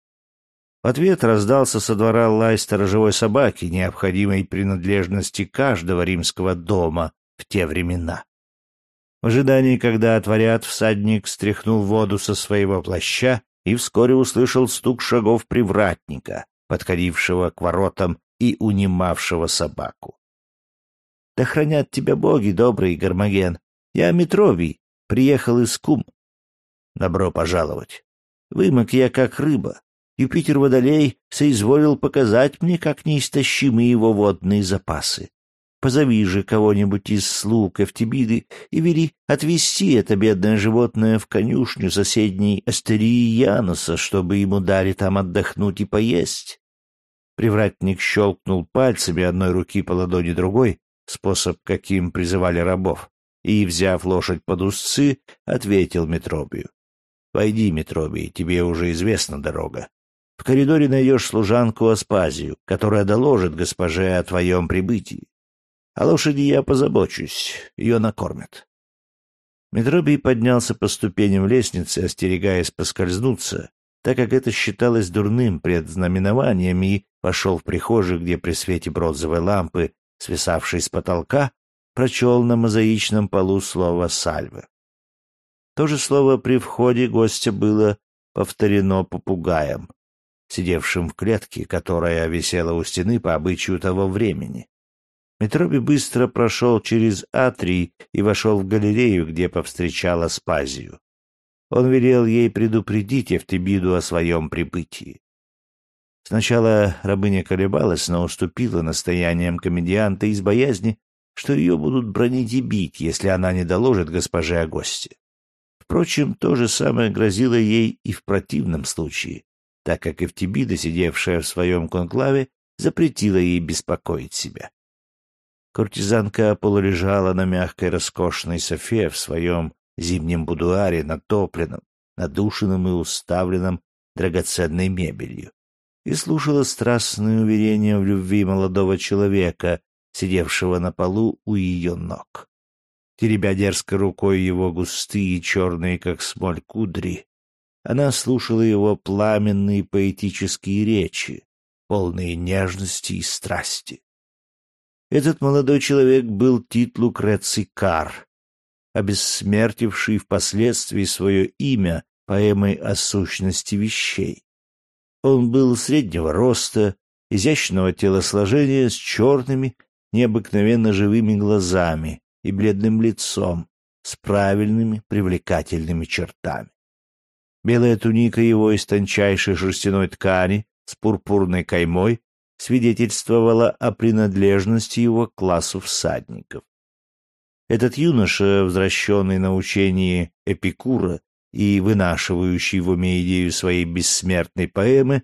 В ответ раздался со двора лай сторожевой собаки, необходимой принадлежности каждого римского дома в те времена. В ожидании, когда отворят, всадник стряхнул воду со своего плаща и вскоре услышал стук шагов привратника, подходившего к воротам и унимавшего собаку. — Да хранят тебя боги, добрый Гармоген. Я Митровий, приехал из Кум. — Добро пожаловать. Вымок я как рыба. Юпитер Водолей соизволил показать мне, как неистощимы его водные запасы. Позови же кого-нибудь из слуг Эфтибиды и вели отвезти это бедное животное в конюшню соседней астерии Януса, чтобы ему дали там отдохнуть и поесть. Привратник щелкнул пальцами одной руки по ладони другой, способ, каким призывали рабов, и, взяв лошадь под узцы, ответил Метробию. — Войди, Метробий, тебе уже известна дорога. В коридоре найдешь служанку Аспазию, которая доложит госпоже о твоем прибытии. О лошади я позабочусь, ее накормят. Метробий поднялся по ступеням лестницы, остерегаясь поскользнуться, так как это считалось дурным предзнаменованием, и пошел в прихожую, где при свете бронзовой лампы, свисавшей с потолка, прочел на мозаичном полу слово «сальвы». То же слово при входе гостя было повторено попугаем, сидевшим в клетке, которая висела у стены по обычаю того времени. Метроби быстро прошел через атрий и вошел в галерею, где повстречала Спазию. Он велел ей предупредить Эфтибиду о своем прибытии. Сначала рабыня колебалась, но уступила настояниям комедианта из боязни, что ее будут бронить и бить, если она не доложит госпоже о госте. Впрочем, то же самое грозило ей и в противном случае, так как Эфтибида, сидевшая в своем конклаве, запретила ей беспокоить себя. Куртизанка полулежала на мягкой роскошной софе в своем зимнем будуаре, натопленном, надушенном и уставленном драгоценной мебелью, и слушала страстные уверения в любви молодого человека, сидевшего на полу у ее ног. Теребя дерзко рукой его густые, черные, как смоль, кудри, она слушала его пламенные поэтические речи, полные нежности и страсти. Этот молодой человек был Тит Лукреций Кар, обессмертивший впоследствии свое имя поэмой о сущности вещей. Он был среднего роста, изящного телосложения с черными, необыкновенно живыми глазами и бледным лицом, с правильными привлекательными чертами. Белая туника его из тончайшей шерстяной ткани с пурпурной каймой свидетельствовала о принадлежности его к классу всадников. Этот юноша, возвращенный на учение Эпикура и вынашивающий в уме идею своей бессмертной поэмы,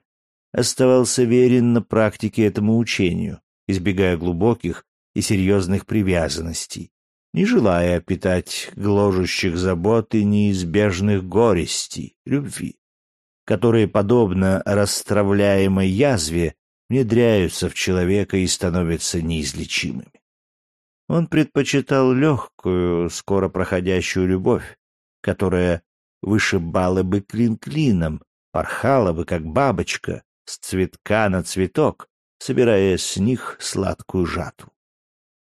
оставался верен на практике этому учению, избегая глубоких и серьезных привязанностей, не желая питать гложущих забот и неизбежных горестей, любви, которые, подобно расстравляемой язве, внедряются в человека и становятся неизлечимыми. Он предпочитал легкую, скоро проходящую любовь, которая вышибала бы клин клином, порхала бы, как бабочка, с цветка на цветок, собирая с них сладкую жатву.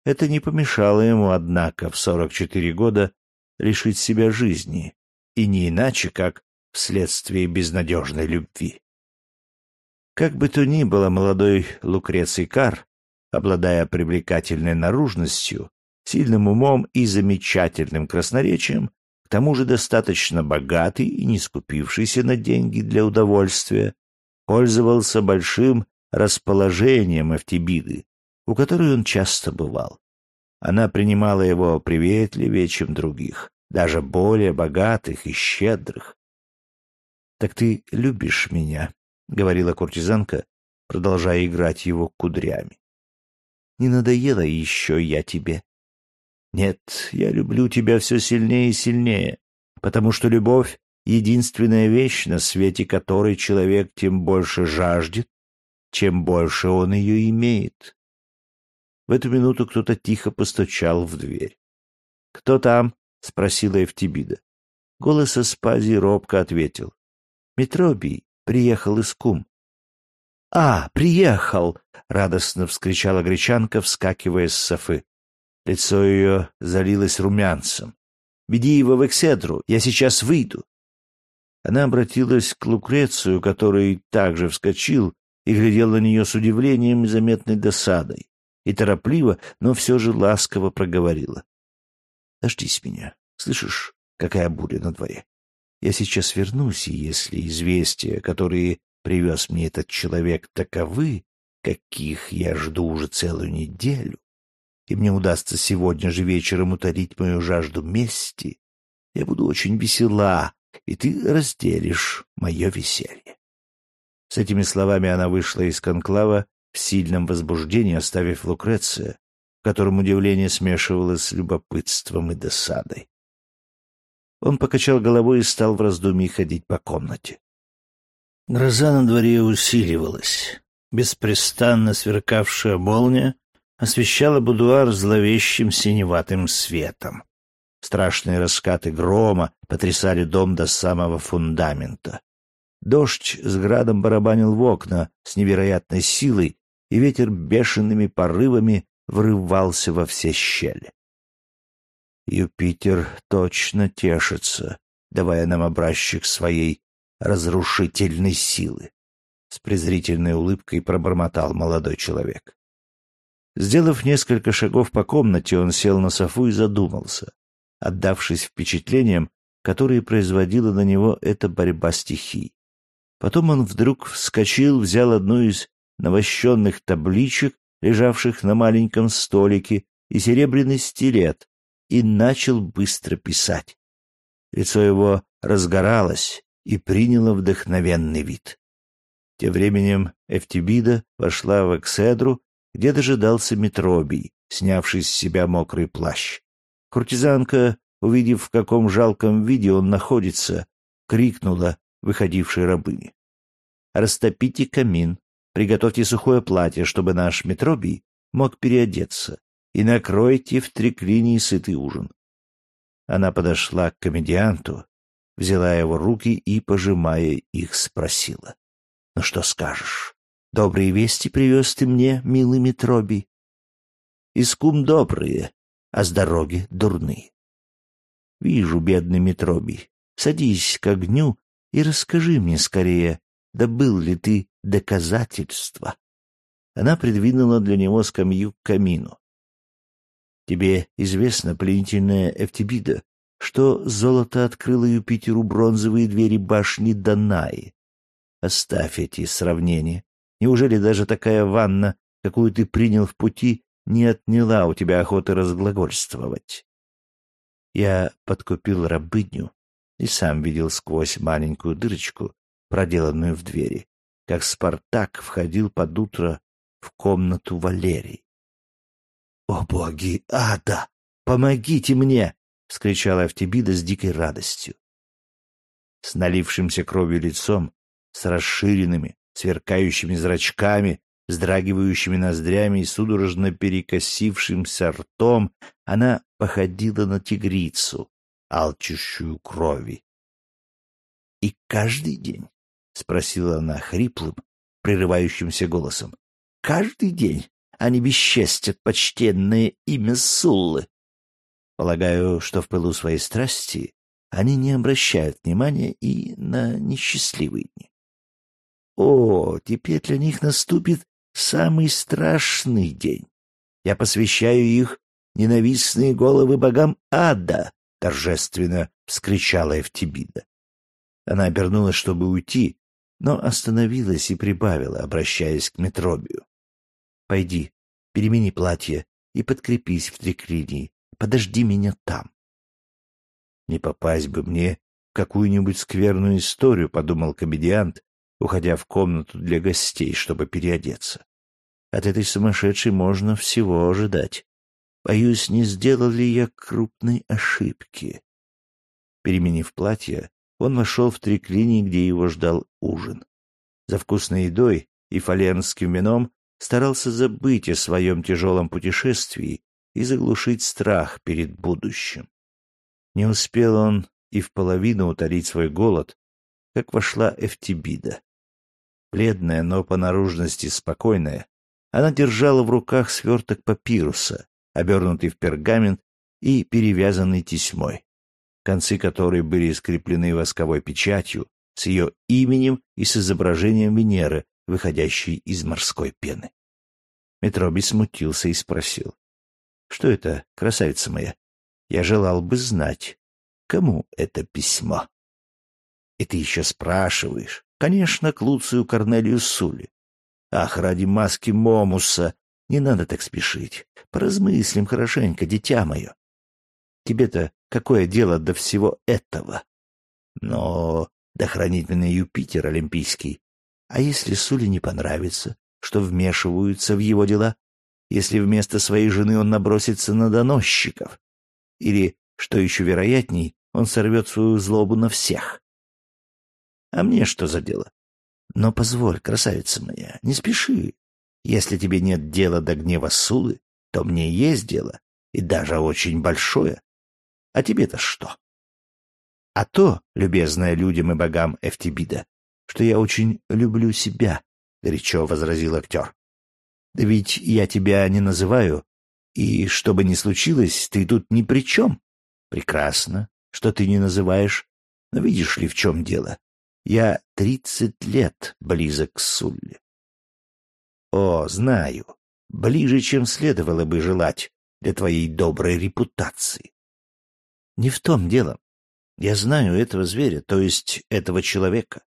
Это не помешало ему, однако, в сорок четыре года лишить себя жизни, и не иначе, как вследствие безнадежной любви. Как бы то ни было, молодой Лукреций Кар, обладая привлекательной наружностью, сильным умом и замечательным красноречием, к тому же достаточно богатый и не скупившийся на деньги для удовольствия, пользовался большим расположением Эфтибиды, у которой он часто бывал. Она принимала его приветливее, чем других, даже более богатых и щедрых. «Так ты любишь меня?» — говорила куртизанка, продолжая играть его кудрями. «Не надоело еще я тебе?» «Нет, я люблю тебя все сильнее и сильнее, потому что любовь единственная вещь на свете, которой человек тем больше жаждет, чем больше он ее имеет. В эту минуту кто-то тихо постучал в дверь. «Кто там?» — спросила Эфтибида. Голос Аспазии робко ответил. «Метробий приехал из кум». «А, приехал!» — радостно вскричала гречанка, вскакивая с софы. Лицо ее залилось румянцем. «Веди его в Экседру, я сейчас выйду». Она обратилась к Лукрецию, который также вскочил и глядел на нее с удивлением и заметной досадой, и торопливо, но все же ласково проговорила. «Дождись меня, слышишь, какая буря на дворе? Я сейчас вернусь, и если известия, которые привез мне этот человек, таковы, каких я жду уже целую неделю, и мне удастся сегодня же вечером утолить мою жажду мести, я буду очень весела, и ты разделишь мое веселье. С этими словами она вышла из конклава в сильном возбуждении, оставив Лукреция, в котором удивление смешивалось с любопытством и досадой. Он покачал головой и стал в раздумье ходить по комнате. Гроза на дворе усиливалась. Беспрестанно сверкавшая молния освещала будуар зловещим синеватым светом. Страшные раскаты грома потрясали дом до самого фундамента. Дождь с градом барабанил в окна с невероятной силой, и ветер бешеными порывами врывался во все щели. Юпитер точно тешится, давая нам образчик своей разрушительной силы. С презрительной улыбкой пробормотал молодой человек. Сделав несколько шагов по комнате, он сел на софу и задумался, отдавшись впечатлениям, которые производила на него эта борьба стихий. Потом он вдруг вскочил, взял одну из навощенных табличек, лежавших на маленьком столике, и серебряный стилет, и начал быстро писать. Лицо его разгоралось, и приняла вдохновенный вид. Тем временем Эфтибида вошла в Экседру, где дожидался Метробий, снявший с себя мокрый плащ. Куртизанка, увидев, в каком жалком виде он находится, крикнула выходившей рабыне. «Растопите камин, приготовьте сухое платье, чтобы наш Метробий мог переодеться, и накройте в триклинии сытый ужин». Она подошла к комедианту, взяла его руки и, пожимая их, спросила. — Ну что скажешь? Добрые вести привез ты мне, милый Митроби? Искум добрые, а с дороги дурные. Вижу, бедный Митроби, садись к огню и расскажи мне скорее, добыл ли ты доказательства? Она придвинула для него скамью к камину. Тебе известна пленительная Эфтибида, что золото открыло Юпитеру бронзовые двери башни Данаи. Оставь эти сравнения. Неужели даже такая ванна, какую ты принял в пути, не отняла у тебя охоты разглагольствовать? Я подкупил рабыню и сам видел сквозь маленькую дырочку, проделанную в двери, как Спартак входил под утро в комнату Валерий. «О боги ада! Помогите мне!» — вскричала Эфтибида с дикой радостью. С налившимся кровью лицом, с расширенными, сверкающими зрачками, вздрагивающими ноздрями и судорожно перекосившимся ртом, она походила на тигрицу, алчущую крови. — И каждый день? — спросила она хриплым, прерывающимся голосом. — Каждый день они бесчестят почтенное имя Суллы. Полагаю, что в пылу своей страсти они не обращают внимания и на несчастливые дни. О, теперь для них наступит самый страшный день. Я посвящаю их ненавистные головы богам ада, — торжественно вскричала Эвтибида. Она обернулась, чтобы уйти, но остановилась и прибавила, обращаясь к Метробию. — Пойди, перемени платье и подкрепись в триклинии. Подожди меня там. Не попасть бы мне в какую-нибудь скверную историю, подумал комедиант, уходя в комнату для гостей, чтобы переодеться. От этой сумасшедшей можно всего ожидать. Боюсь, не сделал ли я крупной ошибки. Переменив платье, он вошел в триклини, где его ждал ужин. За вкусной едой и фалернским вином старался забыть о своем тяжелом путешествии и заглушить страх перед будущим. Не успел он и в половину утолить свой голод, как вошла Эфтибида. Бледная, но по наружности спокойная, она держала в руках сверток папируса, обернутый в пергамент и перевязанный тесьмой, концы которой были скреплены восковой печатью с ее именем и с изображением Венеры, выходящей из морской пены. Метроби смутился и спросил. — Что это, красавица моя? Я желал бы знать, кому это письмо. — И ты еще спрашиваешь? Конечно, к Луцию Корнелию Сули. Ах, ради маски Момуса! Не надо так спешить. Поразмыслим хорошенько, дитя мое. Тебе-то какое дело до всего этого? Но да хранит меня Юпитер Олимпийский. А если Сули не понравится, что вмешиваются в его дела? Если вместо своей жены он набросится на доносчиков? Или, что еще вероятней, он сорвет свою злобу на всех? А мне что за дело? Но позволь, красавица моя, не спеши. Если тебе нет дела до гнева Сулы, то мне есть дело, и даже очень большое. А тебе-то что? А то, любезная людям и богам Эфтибида, что я очень люблю себя, — горячо возразил актер. Да ведь я тебя не называю, и что бы ни случилось, ты тут ни при чем. Прекрасно, что ты не называешь, но видишь ли, в чем дело? Я тридцать лет близок к Сулле. О, знаю, ближе, чем следовало бы желать для твоей доброй репутации. Не в том дело. Я знаю этого зверя, то есть этого человека.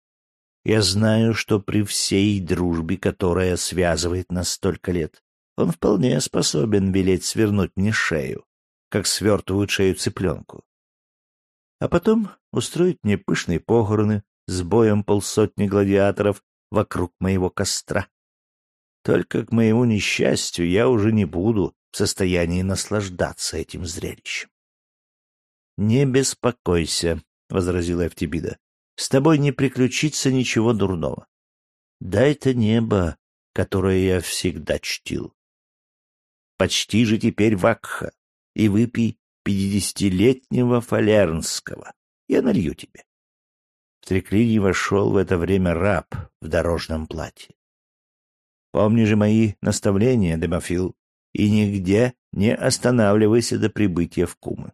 Я знаю, что при всей дружбе, которая связывает нас столько лет, он вполне способен велеть свернуть мне шею, как свертывают шею цыпленку. А потом устроить мне пышные похороны с боем полсотни гладиаторов вокруг моего костра. Только к моему несчастью я уже не буду в состоянии наслаждаться этим зрелищем. — Не беспокойся, — возразила Эфтибида. — С тобой не приключится ничего дурного. Дай-то небо, которое я всегда чтил. Почти же теперь Вакха и выпей пятидесятилетнего фалернского. Я налью тебе. В треклине вошел в это время раб в дорожном платье. Помни же мои наставления, Демофил, и нигде не останавливайся до прибытия в Кумы.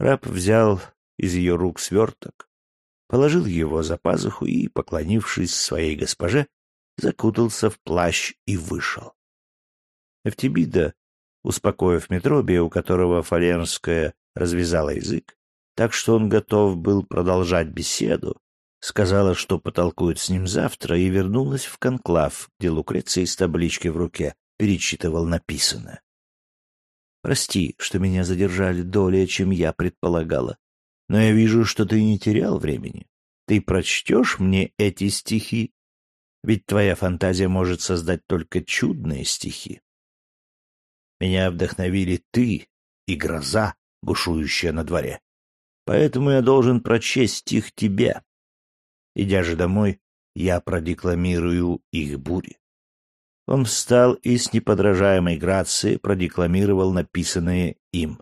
Раб взял из ее рук сверток, положил его за пазуху и, поклонившись своей госпоже, закутался в плащ и вышел. Эфтибида, успокоив Метробия, у которого Фаленская развязала язык, так что он готов был продолжать беседу, сказала, что потолкует с ним завтра, и вернулась в конклав, где Лукреций с табличкой в руке перечитывал написанное. «Прости, что меня задержали долее, чем я предполагала, но я вижу, что ты не терял времени. Ты прочтешь мне эти стихи? Ведь твоя фантазия может создать только чудные стихи. Меня вдохновили ты и гроза, бушующая на дворе. Поэтому я должен прочесть их тебе. Идя же домой, я продекламирую их бури. Он встал и с неподражаемой грацией продекламировал написанное им.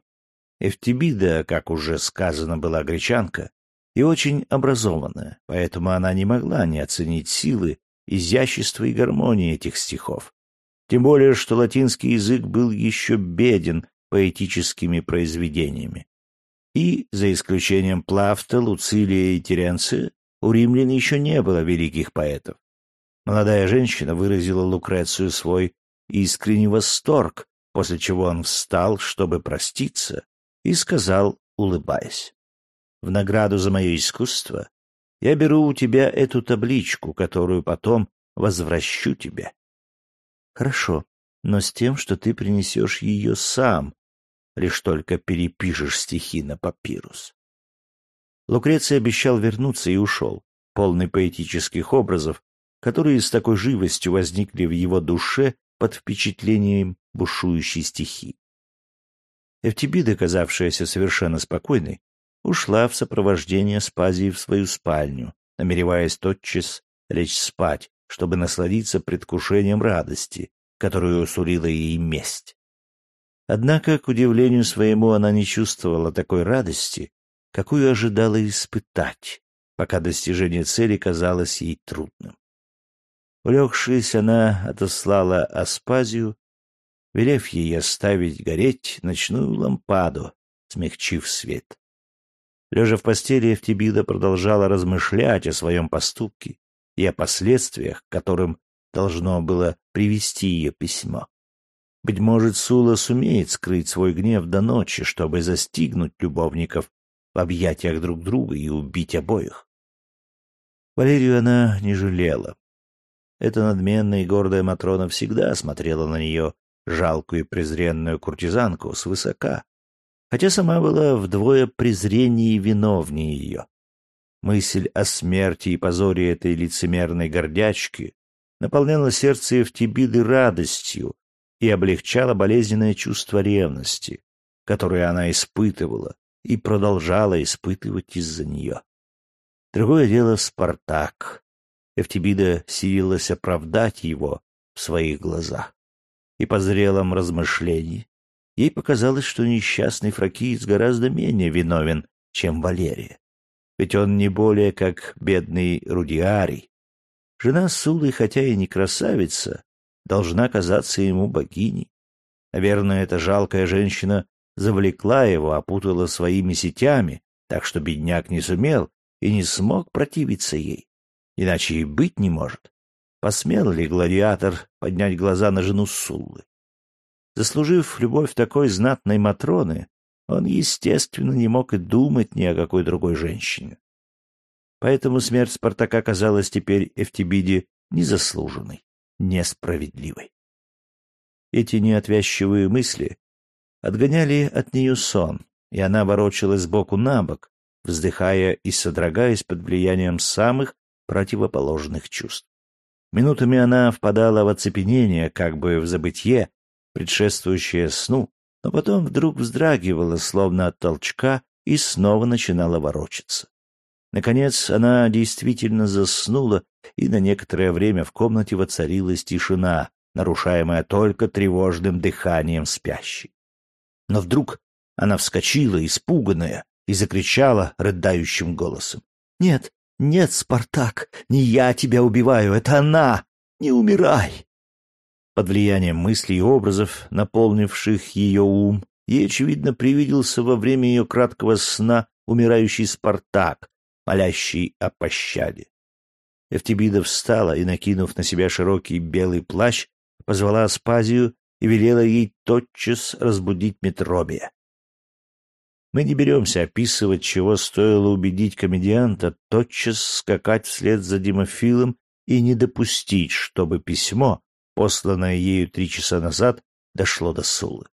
Эфтибида, как уже сказано, была гречанка и очень образованная, поэтому она не могла не оценить силы, изящества и гармонии этих стихов. Тем более, что латинский язык был еще беден поэтическими произведениями. И, за исключением Плафта, Луцилия и Теренция, у римлян еще не было великих поэтов. Молодая женщина выразила Лукрецию свой искренний восторг, после чего он встал, чтобы проститься, и сказал, улыбаясь, «В награду за мое искусство я беру у тебя эту табличку, которую потом возвращу тебе». «Хорошо, но с тем, что ты принесешь ее сам, лишь только перепишешь стихи на папирус. Лукреций обещал вернуться и ушел, полный поэтических образов, которые с такой живостью возникли в его душе под впечатлением бушующей стихи. Эвтибида, казавшаяся совершенно спокойной, ушла в сопровождение Спазии в свою спальню, намереваясь тотчас лечь спать, чтобы насладиться предвкушением радости, которую сулила ей месть. Однако, к удивлению своему, она не чувствовала такой радости, какую ожидала испытать, пока достижение цели казалось ей трудным. Улегшись, она отослала Аспазию, велев ей оставить гореть ночную лампаду, смягчив свет. Лежа в постели, Эфтибида продолжала размышлять о своем поступке и о последствиях, к которым должно было привести ее письмо. Быть может, Сула сумеет скрыть свой гнев до ночи, чтобы застигнуть любовников в объятиях друг друга и убить обоих. Валерию она не жалела. Эта надменная и гордая Матрона всегда смотрела на нее, жалкую и презренную куртизанку, свысока, хотя сама была вдвое презреннее и виновнее ее. Мысль о смерти и позоре этой лицемерной гордячки наполняла сердце Евтибиды радостью и облегчала болезненное чувство ревности, которое она испытывала и продолжала испытывать из-за нее. Другое дело Спартак. Эфтибида силилась оправдать его в своих глазах. И по зрелом размышлении ей показалось, что несчастный фракиец гораздо менее виновен, чем Валерия. Ведь он не более как бедный Рудиарий. Жена Сулы, хотя и не красавица, должна казаться ему богиней. Наверное, эта жалкая женщина завлекла его, опутала своими сетями, так что бедняк не сумел и не смог противиться ей. Иначе и быть не может. Посмел ли гладиатор поднять глаза на жену Суллы? Заслужив любовь такой знатной Матроны, он, естественно, не мог и думать ни о какой другой женщине. Поэтому смерть Спартака казалась теперь Эфтибиде незаслуженной, несправедливой. Эти неотвязчивые мысли отгоняли от нее сон, и она ворочалась сбоку на бок, вздыхая и содрогаясь под влиянием самых противоположных чувств. Минутами она впадала в оцепенение, как бы в забытье, предшествующее сну, но потом вдруг вздрагивала, словно от толчка, и снова начинала ворочаться. Наконец она действительно заснула, и на некоторое время в комнате воцарилась тишина, нарушаемая только тревожным дыханием спящей. Но вдруг она вскочила, испуганная, и закричала рыдающим голосом. «Нет, нет, Спартак, не я тебя убиваю, это она! Не умирай!» Под влиянием мыслей и образов, наполнивших ее ум, ей, очевидно, привиделся во время ее краткого сна умирающий Спартак, молящий о пощаде. Эфтибида встала и, накинув на себя широкий белый плащ, позвала Аспазию и велела ей тотчас разбудить Метробия. Мы не беремся описывать, чего стоило убедить комедианта тотчас скакать вслед за Димофилом и не допустить, чтобы письмо, посланное ею три часа назад, дошло до Сулы.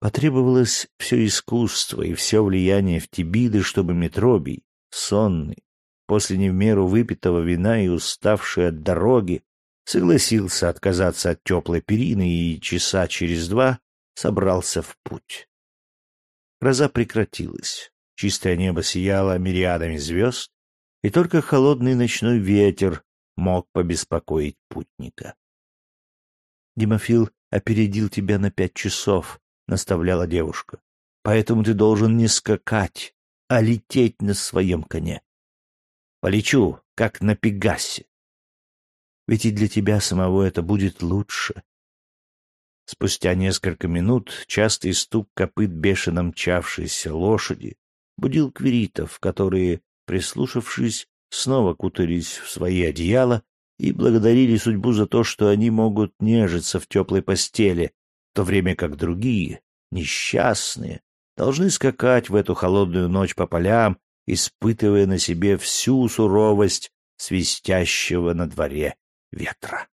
Потребовалось все искусство и все влияние в Тибиды, чтобы Метробий, сонный, после не в меру выпитого вина и уставший от дороги, согласился отказаться от теплой перины и часа через два собрался в путь. Гроза прекратилась, чистое небо сияло мириадами звезд, и только холодный ночной ветер мог побеспокоить путника. Димофил опередил тебя на пять часов, — наставляла девушка. — Поэтому ты должен не скакать, а лететь на своем коне. Полечу, как на Пегасе. Ведь и для тебя самого это будет лучше. Спустя несколько минут частый стук копыт бешено мчавшейся лошади будил квиритов, которые, прислушавшись, снова кутались в свои одеяла и благодарили судьбу за то, что они могут нежиться в теплой постели, в то время как другие, несчастные, должны скакать в эту холодную ночь по полям, испытывая на себе всю суровость свистящего на дворе ветра.